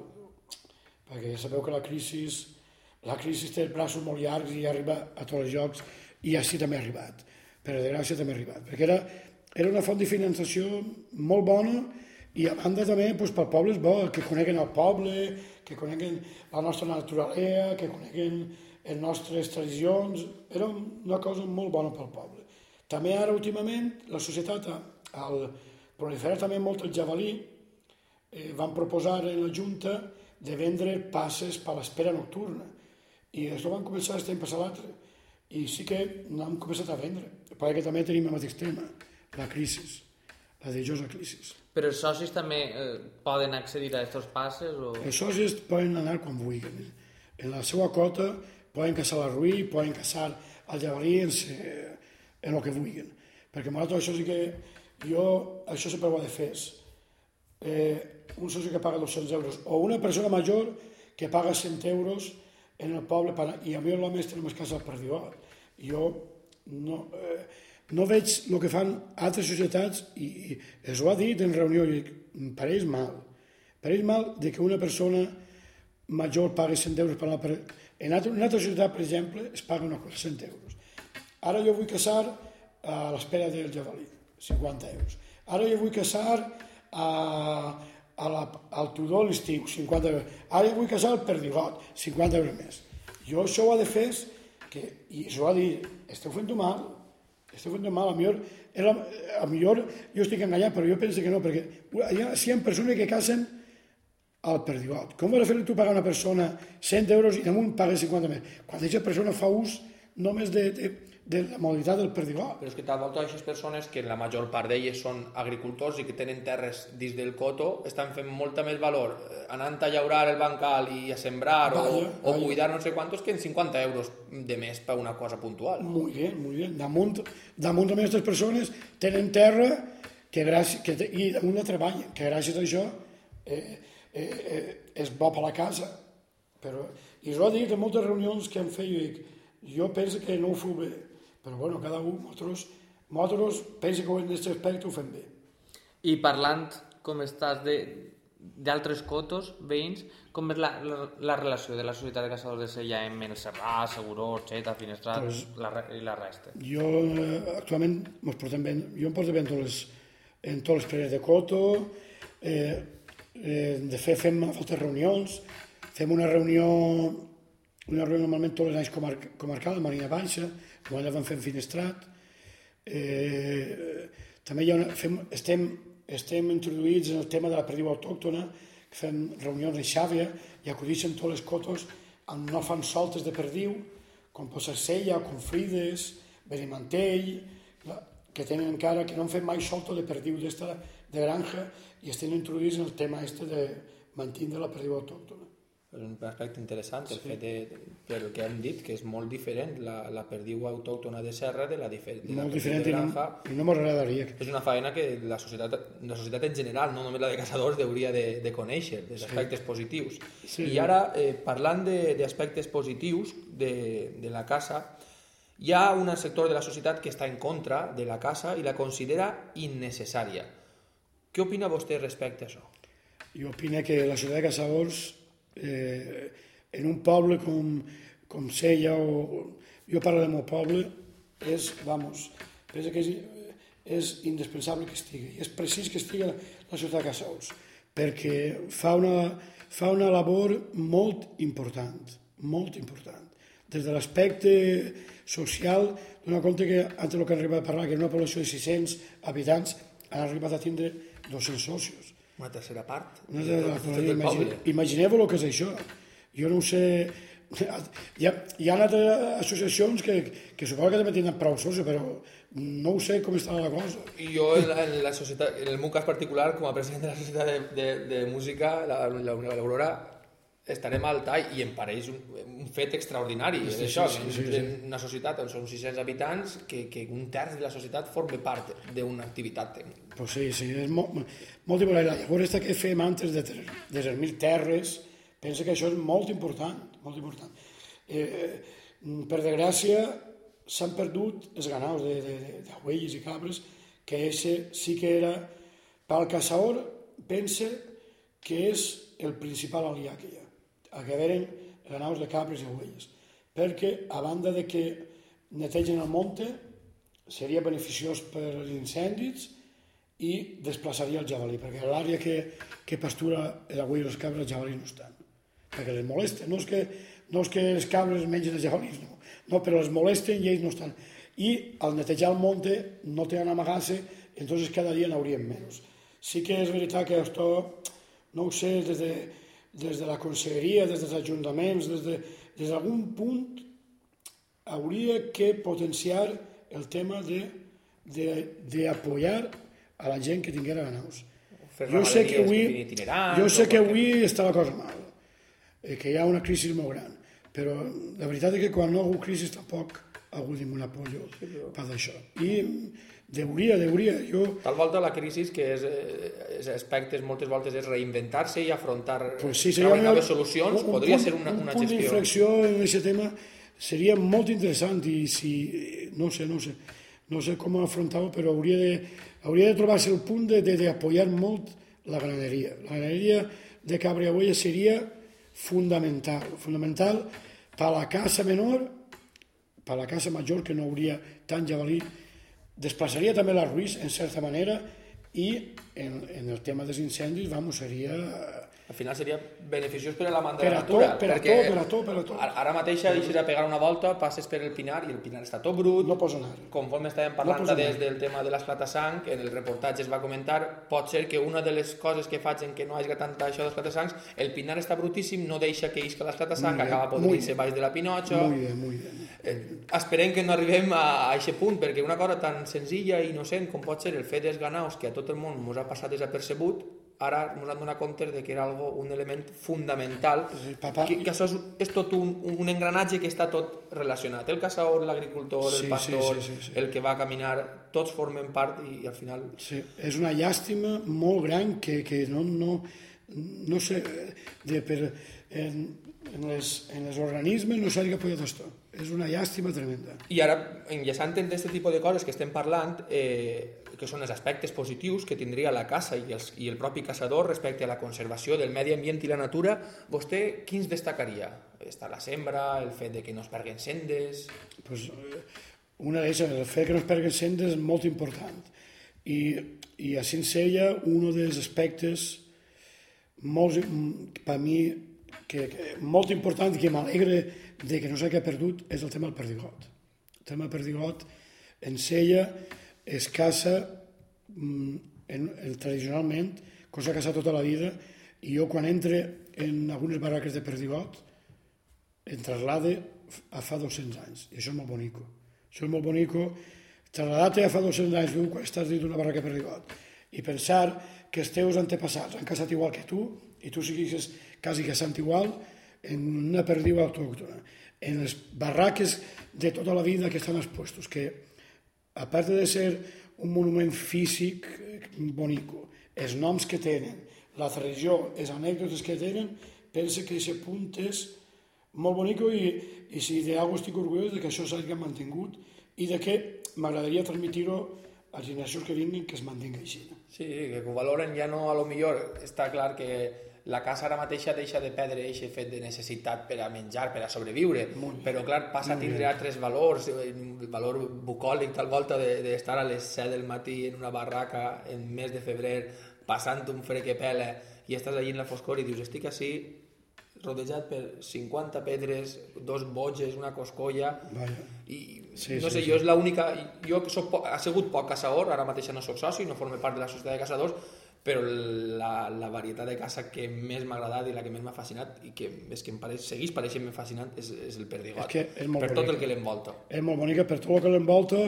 perquè ja sabeu que la crisi, la crisi té els braços molt llargs i arriba a tots els jocs, i així també ha arribat. Per desgràcia també ha arribat, perquè era, era una font de finançació molt bona i a banda també doncs, pel poble és bo, que coneguen el poble, que coneguen la nostra naturalesa, que coneguen les nostres tradicions, era una cosa molt bona pel poble. També ara, últimament, la societat, al proliferar també molt el javalí, eh, van proposar en la Junta de vendre passes per l'espera nocturna. I això van començar l'any passat l'altre. I sí que n'hem començat a vendre. Perquè també tenim el mateix tema, la crisi, la dijosa crisi. Però els socis també eh, poden accedir a aquests passes? O... Els socis poden anar quan vulguin. En la seva quota poden caçar la ruï, poden caçar el jabalí en, se, en el que vulguin. Perquè nosaltres això sí que... Jo això sempre ho he de fer. Eh, un soci que paga 200 euros o una persona major que paga 100 euros en el poble per, i a mi l'home este només casa per diot. Jo no, eh, no veig el que fan altres societats i, i es ho ha dit en reunió i dic, "Em pareix mal. Pareix mal de que una persona major pagui 100 euros per anar per... En altra, en altra societat, per exemple, es paga una cosa, 100 euros. Ara jo vull caçar a l'espera del javalí, 50 euros. Ara jo vull caçar a, a la, al tudor l'estiu, 50 euros. Ara jo vull caçar el perdigot, 50 euros més. Jo això ho he de fer que, i això va dir, esteu fent-ho mal, esteu fent-ho mal, a millor, era, a millor jo estic enganyat, però jo penso que no, perquè hi ha, si hi ha persones que casen al perdigot. Com vas fer tu pagar a una persona 100 euros i damunt pagues 50 més? Quan aquesta persona fa ús només de, de, de la modalitat del perdigot. Però és que tal volta aquestes persones, que la major part d'elles són agricultors i que tenen terres dins del coto, estan fent molta més valor eh, anant a llaurar el bancal i a sembrar Vaya, o, o cuidar no sé quantos que en 50 euros de més per una cosa puntual. Muy bien, muy bien. Damunt, damunt també aquestes persones tenen terra que gràcies, que, i damunt la treballen, que gràcies a això eh, eh, eh, és bo per la casa. Però, I jo dic en moltes reunions que em feia, dic, jo penso que no ho feu bé, però bueno, cada un, nosaltres, nosaltres penso que en aquest aspecte ho fem bé. I parlant, com estàs, de d'altres cotos veïns, com és la, la, la relació de la societat de caçadors de Sella amb el Serrà, Seguró, Xeta, Finestrat Pues- la, i la resta? Jo eh, actualment mos portem ben, jo em porto bé en tots les, en tots els preres de coto, eh, eh, de fet fem moltes reunions, fem una reunió, una reunió normalment tots els anys comar comarcal, a Marina Baixa, com allà vam fer Finestrat, eh, també hi ha una, fem, estem, estem introduïts en el tema de la perdiu autòctona, que fem reunions en Xàbia i acudixen tots les cotos on no fan soltes de perdiu, com pot ser Sella, Confrides, Benimantell, que tenen encara, que no han fet mai solto de perdiu d'esta de granja i estem introduïts en el tema este de mantindre la perdiu autòctona. És un aspecte interessant, el fet de, per el que hem dit, que és molt diferent la, la perdiu autòctona de serra de la, difer de la Molt perdiu diferent de i no, granja. i no m'agradaria. És una faena que la societat, la societat en general, no només la de caçadors, hauria de, de conèixer, dels aspectes positius. Sí. I ara, eh, parlant de- d'aspectes positius de, de la caça, hi ha un sector de la societat que està en contra de la caça i la considera innecessària. Què opina vostè respecte a això? Jo opino que la ciutat de Caçadors, eh, en un poble com, com Sella, o, jo parlo del meu poble, és, vamos, penso que és, és indispensable que estigui, i és precís que estigui la ciutat de Caçadors, perquè fa una, fa una labor molt important, molt important. Des de l'aspecte social, donar compte que, antes el que han arribat a parlar, que en una població de 600 habitants han arribat a tindre 200 socios. Una tercera part No la tot Florida, el imagine, imagineu el que és això. Jo no ho sé... Hi ha, hi ha altres associacions que, que suposo que també tenen prou socis, però no ho sé com està la cosa. I jo, en la, en la societat, en el meu cas particular, com a president de la societat de, de, de música, la, la, l'Aurora, estarem al tall i em pareix un, un fet extraordinari. Sí, sí, això, sí, que sí, en una societat on són 600 habitants, que, que un terç de la societat formi part d'una activitat. Pues sí, sí, és molt, molt important. La llavor aquesta que fem antes de, de 3.000 terres, penso que això és molt important, molt important. Eh, per desgràcia, s'han perdut els ganaus de, de, de, de huelles i cabres, que ese sí que era, pel caçador, pense que és el principal aliat que hi ha, a que veren ganaus de cabres i huelles. Perquè, a banda de que netegen el monte, seria beneficiós per als incendis i desplaçaria el jabalí, perquè l'àrea que, que pastura l'agüll i els cabres, els jabalís no estan, perquè les molesta. No és que, no és que els cabres mengen els jabalís, no, no però els molesten i ells no estan. I al netejar el monte no tenen amagar-se, entonces cada dia n'hauríem menys. Sí que és veritat que això, no ho sé, des de, des de la conselleria, des dels ajuntaments, des de- des d'algun punt hauria que potenciar el tema de, de, de apoyar a la gent que tinguera ganaus. Jo sé que avui, jo sé que avui està la cosa mal, eh, que hi ha una crisi molt gran, però la veritat és que quan no hi ha hagut crisi tampoc ha hagut un apoyo per d'això. I deuria, deuria, jo... Tal volta la crisi que és, eh, és aspectes moltes voltes és reinventar-se i afrontar Pues sí, seria noves solucions, un, un podria punt, ser una, un una punt gestió. d'inflexió en aquest tema seria molt interessant i si, no sé, no sé, no sé com afrontar-ho, però hauria de, hauria de trobar-se el punt de, de, de apoyar molt la ganaderia. La ganaderia de cabra i seria fundamental, fundamental per a la caça menor, per a la caça major, que no hauria tant jabalí, desplaçaria també l'arruís, en certa manera, i en, en el tema dels incendis, vamos, seria Al final seria beneficiós per a la man de Per a tot, per a tot, per a tot, per a tot. Ara mateix deixes a pegar una volta, passes per el Pinar i el Pinar està tot brut. No pots anar. Conforme estàvem parlant pots des del tema de l'esclatasang, en el reportatge es va comentar, pot ser que una de les coses que faig en que no hagi tanta això d'esclatasangs, el Pinar està brutíssim, no deixa que isca l'esclatasang, Muy bien, acaba podrint-se baix de la Pinotxo. Muy bien, muy bien. Eh, esperem que no arribem a, a aquest punt, perquè una cosa tan senzilla i innocent com pot ser el fet dels ganaus, que a tot el món ens ha passat desapercebut, ara ens han donat compte de que era algo, un element fundamental, Sí, papà. que, que això és, és tot un, un engranatge que està tot relacionat. El caçador, l'agricultor, Sí, el pastor, sí, sí, sí, sí. el que va a caminar, tots formen part i, i al final... Sí, és una llàstima molt gran que, que no, no, no sé, de, per, en, en, les, en els organismes no s'hagi apoyat esto. És una llàstima tremenda. I ara, enllaçant en aquest tipus de coses que estem parlant, eh, que són els aspectes positius que tindria la caça i, els, i el propi caçador respecte a la conservació del medi ambient i la natura, vostè quins destacaria? Està la sembra, el fet de que no es perguen sendes... Pues, eh, una d'elles, el fet que no es perguen sendes és molt important. I, i així seria un dels aspectes molt, per mi que, que, molt important i que m'alegra de que no s'hagi perdut és el tema del perdigot. El tema del perdigot en sella es caça mm, en, en, tradicionalment, com s'ha tota la vida, i jo quan entre en algunes barraques de perdigot em traslade a fa 200 anys, i això és molt bonico. Això és molt bonico, trasladar-te a fa 200 anys, tu, quan estàs dins d'una barraca de perdigot, i pensar que els teus antepassats han caçat igual que tu, i tu siguis quasi caçant igual, en una perdiu autòctona, en les barraques de tota la vida que estan expostos, que a part de ser un monument físic eh, bonico, els noms que tenen, la tradició, les anècdotes que tenen, pense que aquest punt és molt bonico i, i si d'algú estic orgullós de que això s'hagi mantingut i de que m'agradaria transmitir-ho a les generacions que vinguin que es mantingui així. Sí, que ho valoren ja no a lo millor. Està clar que la casa ara mateixa deixa de perdre aquest fet de necessitat per a menjar, per a sobreviure, però clar, passa a tindre altres valors, eh, el valor bucòlic tal volta d'estar de, de a les 7 del matí en una barraca en mes de febrer passant un fred que pela i estàs allí en la foscor i dius estic així rodejat per 50 pedres, dos boges, una coscolla Vaja. i Sí, no sé, sí. jo és l'única jo soc, ha sigut poc caçador, ara mateix no sóc soci, no formo part de la societat de caçadors però la, la varietat de caça que més m'ha agradat i la que més m'ha fascinat i que és que em pareix, segueix pareixent-me fascinant és, és el perdigot, És que és molt per tot bonic. el que l'envolta. És molt bonica per tot el que l'envolta,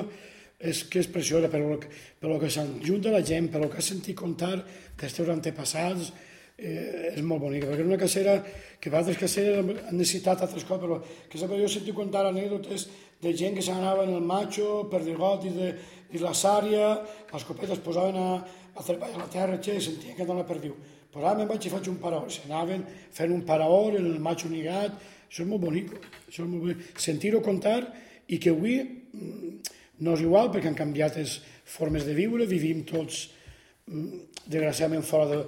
és que és preciosa, per lo que, per lo que s'enjunta la gent, per lo que has sentit contar dels teus antepassats, eh, és molt bonica, perquè és una cacera que altres caceres han necessitat altres coses, però que sempre jo he sentit contar anècdotes de gent que s'anava en el macho, perdigot i, de, i la sària, les copetes posaven a, a treballar a la terra, i sentien que anaven a perdiu. Però ara me'n vaig i faig un paraor, s'anaven fent un paraor el macho nigat, això és molt bonic, això és molt bonic. Sentir-ho contar i que avui mm, no és igual perquè han canviat les formes de viure, vivim tots mm, desgraciadament fora de...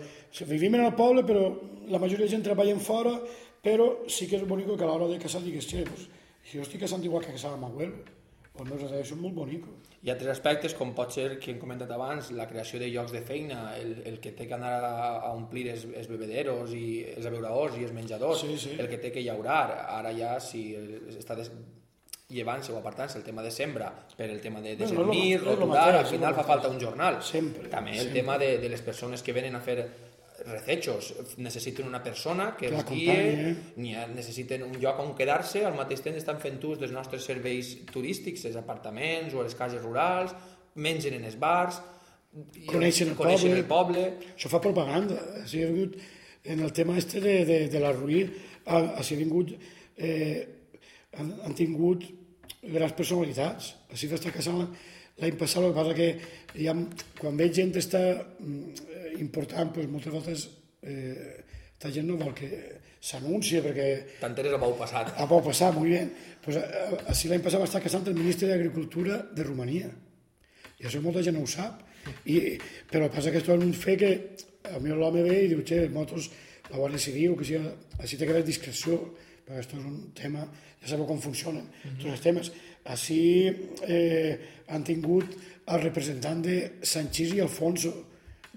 vivim en el poble, però la majoria de gent treballa fora, però sí que és bonic que a l'hora de casar digues, che, pues, si jo estic casant igual que casava amb abuelo, els meus són molt bonics. Hi ha altres aspectes, com pot ser, que hem comentat abans, la creació de llocs de feina, el, el que té que anar a, a omplir els, els bebederos i els abeuraors i els menjadors, Sí, sí. el que té que llaurar. Ara ja, si està des, llevant-se o apartant-se el tema de sembra per el tema de ma- és lo rotular, al final fa falta un jornal. Sempre, També el sempre. tema de, de les persones que venen a fer recechos necessiten una persona que Que els guie, eh? necessiten un lloc on quedar-se, al mateix temps estan fent ús dels nostres serveis turístics, els apartaments o les cases rurals, mengen en els bars, Coneixen el coneixen poble. el poble. Això fa propaganda. Així ha vingut, en el tema este de, de, de la ruï, ha, ha vingut, eh, han, han tingut grans personalitats. Així d'estar casant l'any passat, el que passa que ha, quan veig gent està mm, important, doncs moltes vegades eh, esta gent no vol que s'anuncia perquè T'enteres el bou passat. Ah, pot passar, molt bé. Pues, eh, així l'any passat va estar casant el ministre d'Agricultura de Romania. I això molta gent no ho sap. I, però el passa que esto és un fet que a mi l'home ve i diu, che, motos, la Guàrdia Civil, que sigui, així té que haver discreció, perquè això és un tema, ja sabeu com funcionen tots els temes. Així eh, han tingut el representant de Sanchís i Alfonso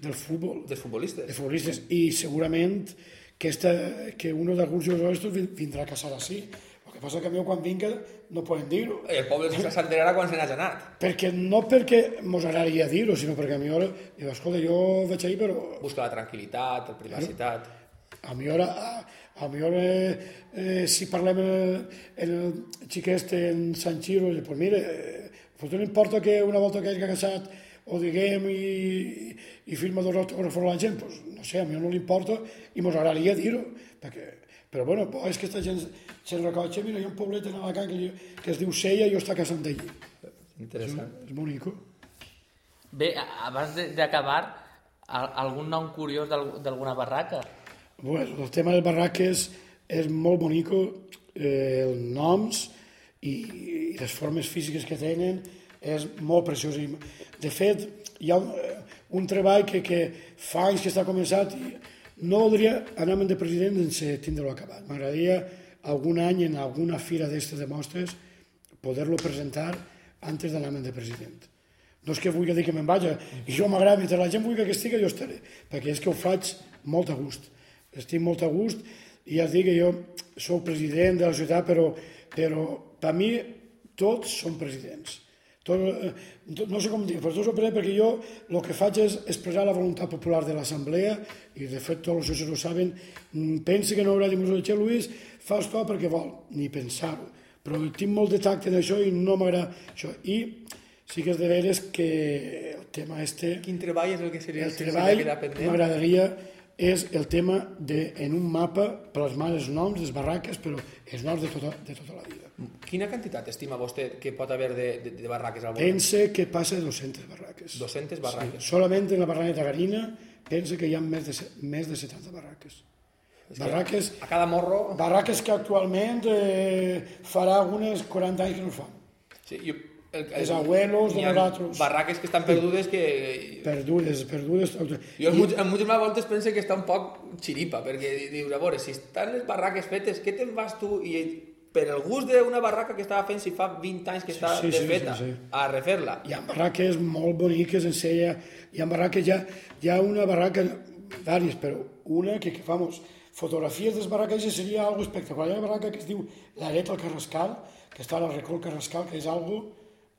del futbol, Dels futbolistes. de futbolistes, i segurament que, esta, que uno d'alguns jugadors vindrà a casar així. El que passa que a mi quan vinga no poden dir-ho. El poble se s'enterarà quan se n'hagi anat. Perquè, no perquè mos agradaria dir-ho, sinó perquè a mi hora, diu, escolta, jo vaig ahir, però Busca la tranquil·litat, la privacitat. a mi hora, a, a mi hora eh, si parlem en el, el este en Sant Xiro, doncs pues mira, eh, no importa que una volta que hagi casat o diguem i, i firma dos autògrafos a la gent, pues, no sé, a mi no li importa i mos agradaria dir-ho, perquè, però bueno, pues, és que esta gent se'n recotxa, mira, hi ha un poblet en Alacant que, li- que es diu Sella i jo està casant d'allí. Interessant. És bonico. Bé, a- abans de- d'acabar, al- algun nom curiós d'al- d'alguna barraca? Bueno, el tema del barraques és molt bonico, eh, els noms i, i les formes físiques que tenen és molt preciós. I, de fet, hi ha un, eh, un treball que, que fa anys que està començat i no voldria anar-me'n de president sense tindre-lo acabat. M'agradaria algun any en alguna fira d'aquestes de mostres poder-lo presentar antes d'anar-me'n de president. No és que vulgui dir que me'n vaja, i jo m'agrada, mentre la gent vulgui que estigui, jo estaré, perquè és que ho faig molt a gust. Estic molt a gust, i ja dic que jo sóc president de la ciutat, però, però per mi tots són presidents. Tot, eh, tot, no sé com dir, però són presidents perquè jo el que faig és expressar la voluntat popular de l'assemblea i de fet tots els socios ho saben, mm, pensa que no haurà dit Che Luis, fa això perquè vol, ni pensar-ho. Però tinc molt de tacte d'això i no m'agrada això. I sí que és de veres que el tema este, Quin treball és el que seria el que treball pendent? m'agradaria és el tema de, en un mapa, plasmar els noms, les barraques, però els noms de tota, de tota la vida. Quina quantitat estima vostè que pot haver de, de, de barraques al voltant? Pense que passa de 200 barraques. 200 barraques. Solament en la barraneta Garina pense que hi ha més de, més de 70 barraques. Barraques, A cada morro... barraques que actualment eh, farà unes 40 anys que no es fan. Sí, jo, el, Els abuelos de nosaltres. Barraques que estan perdudes que... Perdudes, perdudes. Jo en, much, en moltes voltes pense que està un poc xiripa, perquè di- dius, a veure, si estan les barraques fetes, què te'n vas tu i per el gust d'una barraca que estava fent si fa 20 anys que està sí, sí, desfeta sí, sí. a refer-la? Hi ha barraques molt boniques en Sella, hi ha barraques, ha, hi ha una barraca, diverses, però una que, que famos, fotografies dels barraques seria algo espectacular. Hi ha una barraca que es diu l'Aret al Carrascal, que està a la Recol Carrascal, que és algo,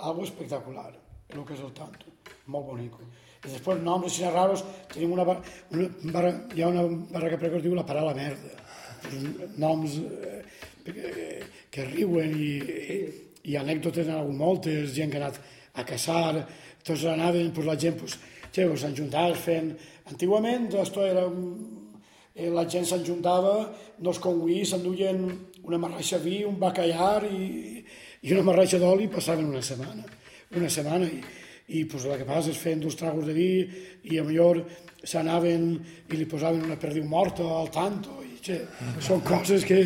algo espectacular, el que és el tanto, molt bonic. I després noms així raros, tenim una, bar, una barra, hi ha una barraca que es diu la Parà la Merda, noms eh, que, que riuen i, i, anècdotes n'han hagut moltes, gent que ha anat a caçar, tots anaven, pues, la gent, pues, pues, s'enjuntaven fent... Antigament, esto era un, eh, la gent s'enjuntava, no com avui, s'enduien una marraixa vi, un bacallar i, i una marraixa d'oli passaven una setmana. Una setmana i, i pues, el que passa és fent dos tragos de vi i a millor s'anaven i li posaven una perdiu morta al tanto che, són coses que,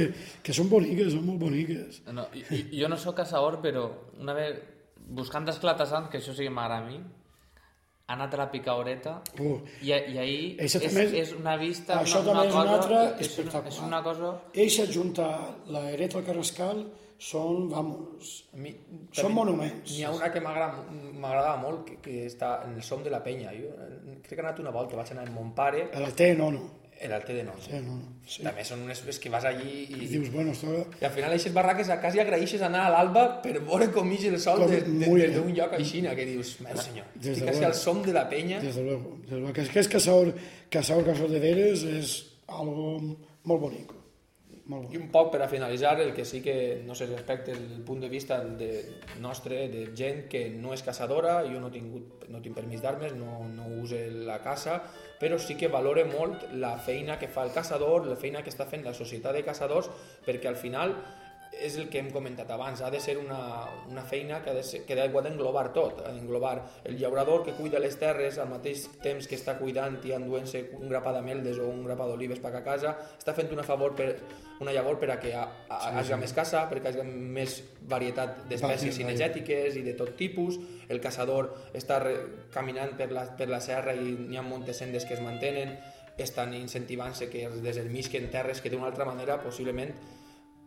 que són boniques, són molt boniques. No, i, i, jo no sóc caçador, però una vegada, buscant esclatassant, que això sí que m'agrada a mi, ha anat a la picaoreta Oh. i, i ahir és, també és- és una vista, això una, també és una cosa, altra és, una, espectacular. és una cosa... Eixa junta la Ereta al Carrascal són, vamos, A mi, són monuments. N'hi ha una que m'agrada- m'agradava molt, que, que està en el som de la penya. Jo eh, crec que he anat una volta, vaig anar amb mon pare, El té, no, no. El té de Nos. Sí, no, no. Sí. També són unes és que vas allí i, I dius, bueno, esto... i al final aquestes barraques quasi agraeixes anar a l'alba per veure com ix el sol Com des, des, des d'un lloc així, que dius, meu senyor, Des de estic quasi al som de la penya. Desde luego, desde luego. Que es que es cazador, cazador, cazador de veres és algo molt bonico. Molt I un poc per a finalitzar, el que sí que, no sé, respecte el punt de vista de nostre, de gent que no és caçadora, jo no, tingut, no tinc permís d'armes, no, no use la caça, però sí que valore molt la feina que fa el caçador, la feina que està fent la societat de caçadors, perquè al final és el que hem comentat abans, ha de ser una, una feina que ha de ser, que ha d'englobar tot, ha d'englobar el llaurador que cuida les terres al mateix temps que està cuidant i enduent-se un grapà d'ameldes o un grapà d'olives per a casa, està fent una favor per, una llavor per a que hi hagi més caça, perquè hagi més varietat d'espècies cinegètiques i de tot tipus, el caçador està re, caminant per la, per la serra i n'hi ha moltes sendes que es mantenen, estan incentivant-se que es desermisquen terres que d'una altra manera possiblement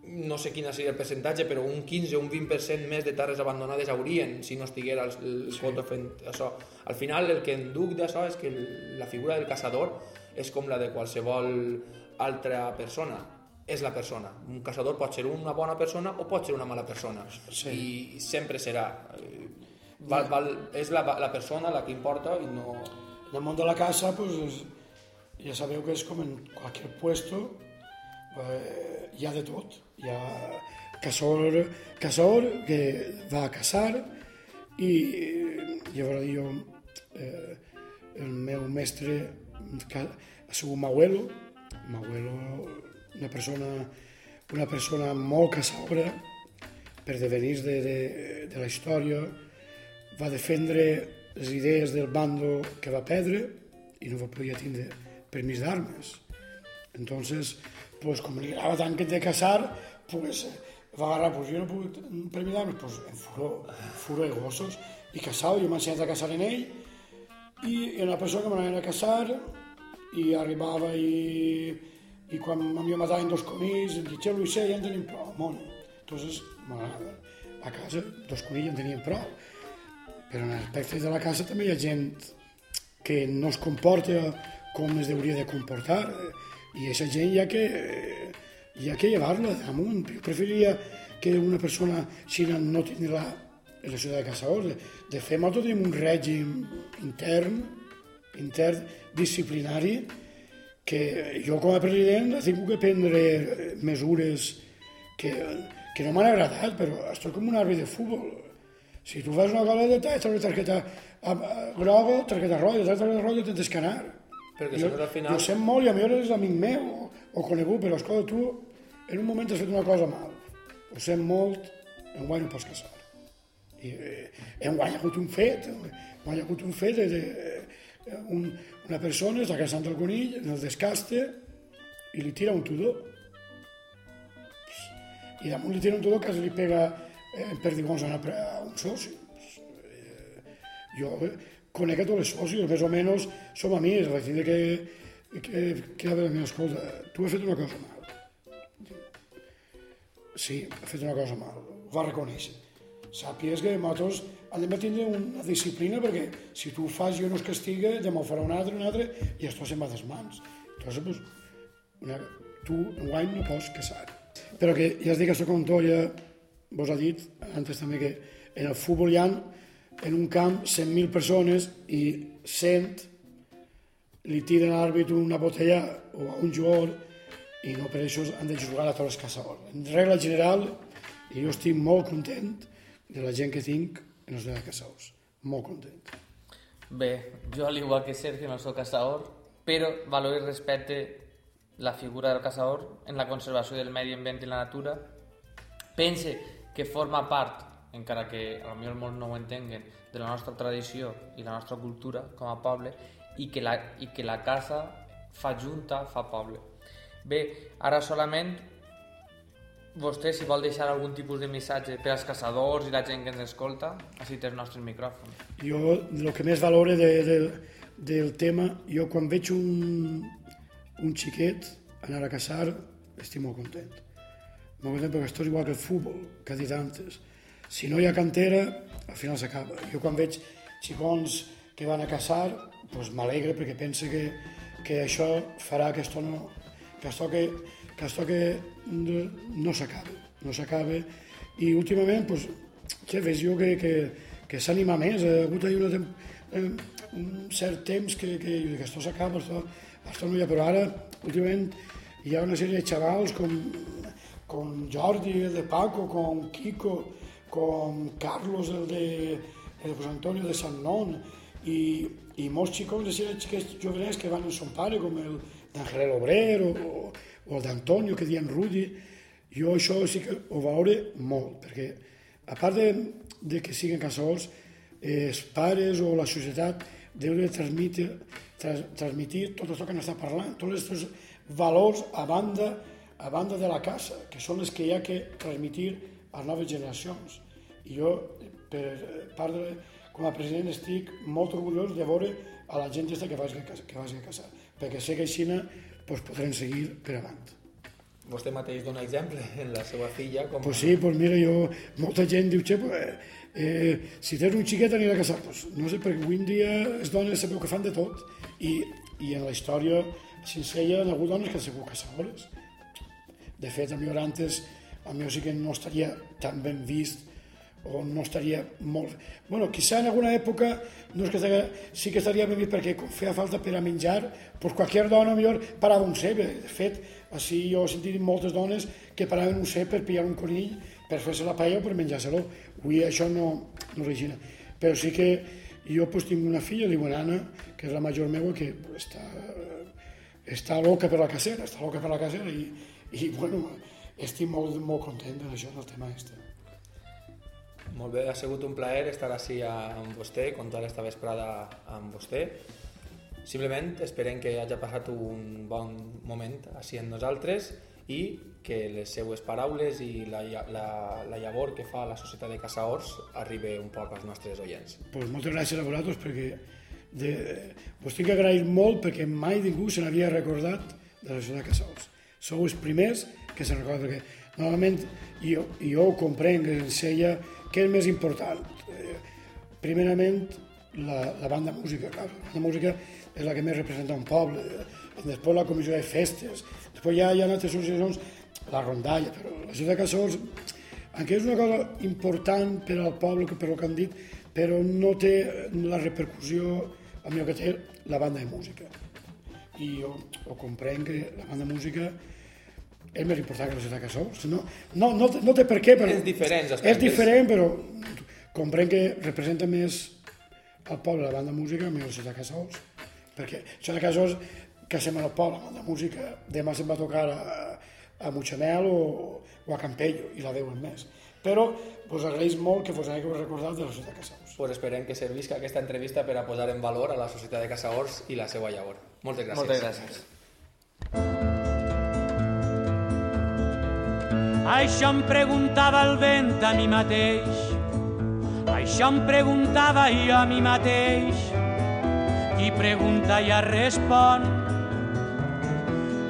no sé quin seria el percentatge, però un 15 o un 20% més de terres abandonades haurien si no estiguera el, el sí. fent això. Al final el que en duc d'això és que la figura del caçador és com la de qualsevol altra persona, és la persona. Un caçador pot ser una bona persona o pot ser una mala persona. Sí. I sempre serà. eh, Val, val, és la, la persona la que importa i no... En el món de la caça, pues, és, ja sabeu que és com en qualsevol puesto, eh, hi ha de tot. Hi ha caçador, caçador que va a caçar i llavors jo, eh, el meu mestre ca- ha sigut Mauelo, Mauelo, una persona, una persona molt caçadora, per devenir de, de, de la història, va defendre les idees del bando que va perdre i no va poder tindre permís d'armes. Entonces, pues, com li agrada tant que de caçar, pues, va agarrar, pues, jo no puc d'armes, pues, en furó, furó de gossos, i caçava, jo m'he ensenyat a caçar en ell, i era una persona que m'anava a caçar, i arribava i, i quan m'havia matat en dos conills, em dic, Luis, ja en tenim prou, mono. Entonces, m'agrada. A casa, dos conills en teníem prou. Però en l'aspecte de la casa també hi ha gent que no es comporta com es hauria de comportar eh, i aquesta gent ha que, eh, hi ha que llevar-la damunt. Jo preferiria que una persona així no tingui la, la ciutat de caçadors. De, de fet, nosaltres tenim un règim intern, intern disciplinari que jo com a president he tingut que prendre mesures que, que no m'han agradat, però estoy com un àrbitre de futbol. Si tu fas una cosa de testa, una targeta eh, groga, targeta roja, targeta roja, t'has d'escanar. Perquè jo, al final- jo sé molt i a mi és amic meu o, conegut, però escolta, tu en un moment has fet una cosa mal. Ho sé molt, en guany no pots casar. I eh, en guany ha hagut un fet, en guany ha hagut un fet de, de eh, un, una persona està caçant el conill, el descaste i li tira un tudor. I damunt li tira un tudor que li pega eh, en perdigons a, una, a un soci. Eh, jo conec a tots els socis, més o menys som amics, vaig dir que, que, que a veure, escolta, tu has fet una cosa mal. Sí, ha fet una cosa mal, ho va reconèixer. Sàpies que nosaltres hem de tindre una disciplina perquè si tu ho fas jo no es castiga, demà ho farà un altre, un altre, i esto se'n va des mans. Entonces, pues, una, tu enguany no pots casar. Però que ja es dic, aquesta contolla vos ha dit antes també que en el futbol hi ha en un camp 100.000 persones i 100 li tiren a l'àrbit una botella o a un jugador i no per això han de jugar a tots els caçadors. En regla general, jo estic molt content de la gent que tinc en els de caçadors. Molt content. Bé, jo al igual que Sergio no soc caçador, però valoro i respecte la figura del caçador en la conservació del medi ambient i la natura. Pense que forma part, encara que potser molts no ho entenguen, de la nostra tradició i la nostra cultura com a poble i que la, i que la caça fa junta, fa poble. Bé, ara solament vostè, si vol deixar algun tipus de missatge per als caçadors i la gent que ens escolta, així té els nostres micròfons. Jo, el que més valore de, de, del tema, jo quan veig un, un xiquet anar a caçar, estic molt content. Molt content perquè esto és igual que el futbol, que ha dit antes. Si no hi ha cantera, al final s'acaba. Jo quan veig xicons que van a caçar, pues m'alegre perquè pense que, que això farà que esto no, que esto que, que, esto que no, s'acabe, no s'acabe. I últimament, pues, que veig jo que, que, que s'anima més, ha hagut ahir una, eh, un cert temps que, que, que esto s'acaba, esto, esto no hi ha, però ara, últimament, hi ha una sèrie de xavals com, com Jordi, el de Paco, com Kiko, com Carlos, el de, el de José Antonio de Sant Non, i, i molts xicons, així, xiquets jovenets que van amb son pare, com el d'Angel Obrer o, o, o el d'Antonio, que diuen Rudi, jo això sí que ho veure molt, perquè a part de, de que siguin caçadors, eh, els pares o la societat deu de transmitir, trans, transmitir tot això que n'està parlant, tots aquests valors a banda, a banda de la caça, que són els que hi ha que transmitir a noves generacions. I jo, per part de, com a president, estic molt orgullós de veure a la gent que vagi a caçar, que vagi a caçar perquè sé que així pues, podrem seguir per avant. Vostè mateix dona exemple en la seva filla. Com... Pues sí, pues mira, jo, molta gent diu, xe, pues, eh, si tens un xiquet anirà a casar. Pues, no sé, perquè avui en dia les dones sabeu que fan de tot i, i en la història Cincella hi ha hagut dones que han sigut caçadores. De fet, a mi antes, a mi sí que no estaria tan ben vist o no estaria molt... bueno, quizá en alguna època no és que estaria, sí que estaria vist perquè feia falta per a menjar, pues qualsevol dona millor parava un cep. De fet, així jo he sentit moltes dones que paraven un cep per pillar un conill per fer-se la paella o per menjar-se-lo. Avui això no, no així. Però sí que jo pues, tinc una filla, diu Anna, que és la major meva, que està, està loca per la casera, està loca per la casera i, i bueno, estic molt, molt content d'això, del tema este. Molt bé, ha sigut un plaer estar així amb vostè, comptar esta vesprada amb vostè. Simplement esperem que hagi passat un bon moment així amb nosaltres i que les seues paraules i la, la, la llavor que fa la Societat de Caçadors arribi un poc als nostres oients. Pues moltes gràcies a vosaltres perquè de, vos tinc que agrair molt perquè mai ningú se n'havia recordat de la Societat de Caçadors. Sou els primers que se recorda perquè normalment jo, jo comprenc, en Sella, què és més important? Eh, primerament, la, la banda música, clar. La banda música és la que més representa un poble. Després la comissió de festes. Després ja hi ha altres associacions, la rondalla, però la ciutat de Cassols, encara és una cosa important per al poble, per el que han dit, però no té la repercussió amb el que té la banda de música. I jo ho comprenc que la banda de música és més important que la ciutat de Cassols. No, no, no, té, no té per què, però... És diferent, És diferent, però comprenc que representa més el poble la banda de música més la ciutat de Cassols. Perquè la ciutat de Cassols, que sem al poble, la banda de música, demà se'n va tocar a, a Mutxamel o, o a Campello, i la veuen més. Però vos agraeix molt que vos hagueu recordat de la ciutat de Cassaors. Pues esperem que servisca aquesta entrevista per a posar en valor a la Societat de Caçadors i la seva llavor. Moltes gràcies. Moltes gràcies. Això em preguntava el vent a mi mateix. Això em preguntava jo a mi mateix. Qui pregunta ja respon.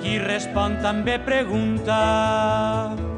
Qui respon també pregunta.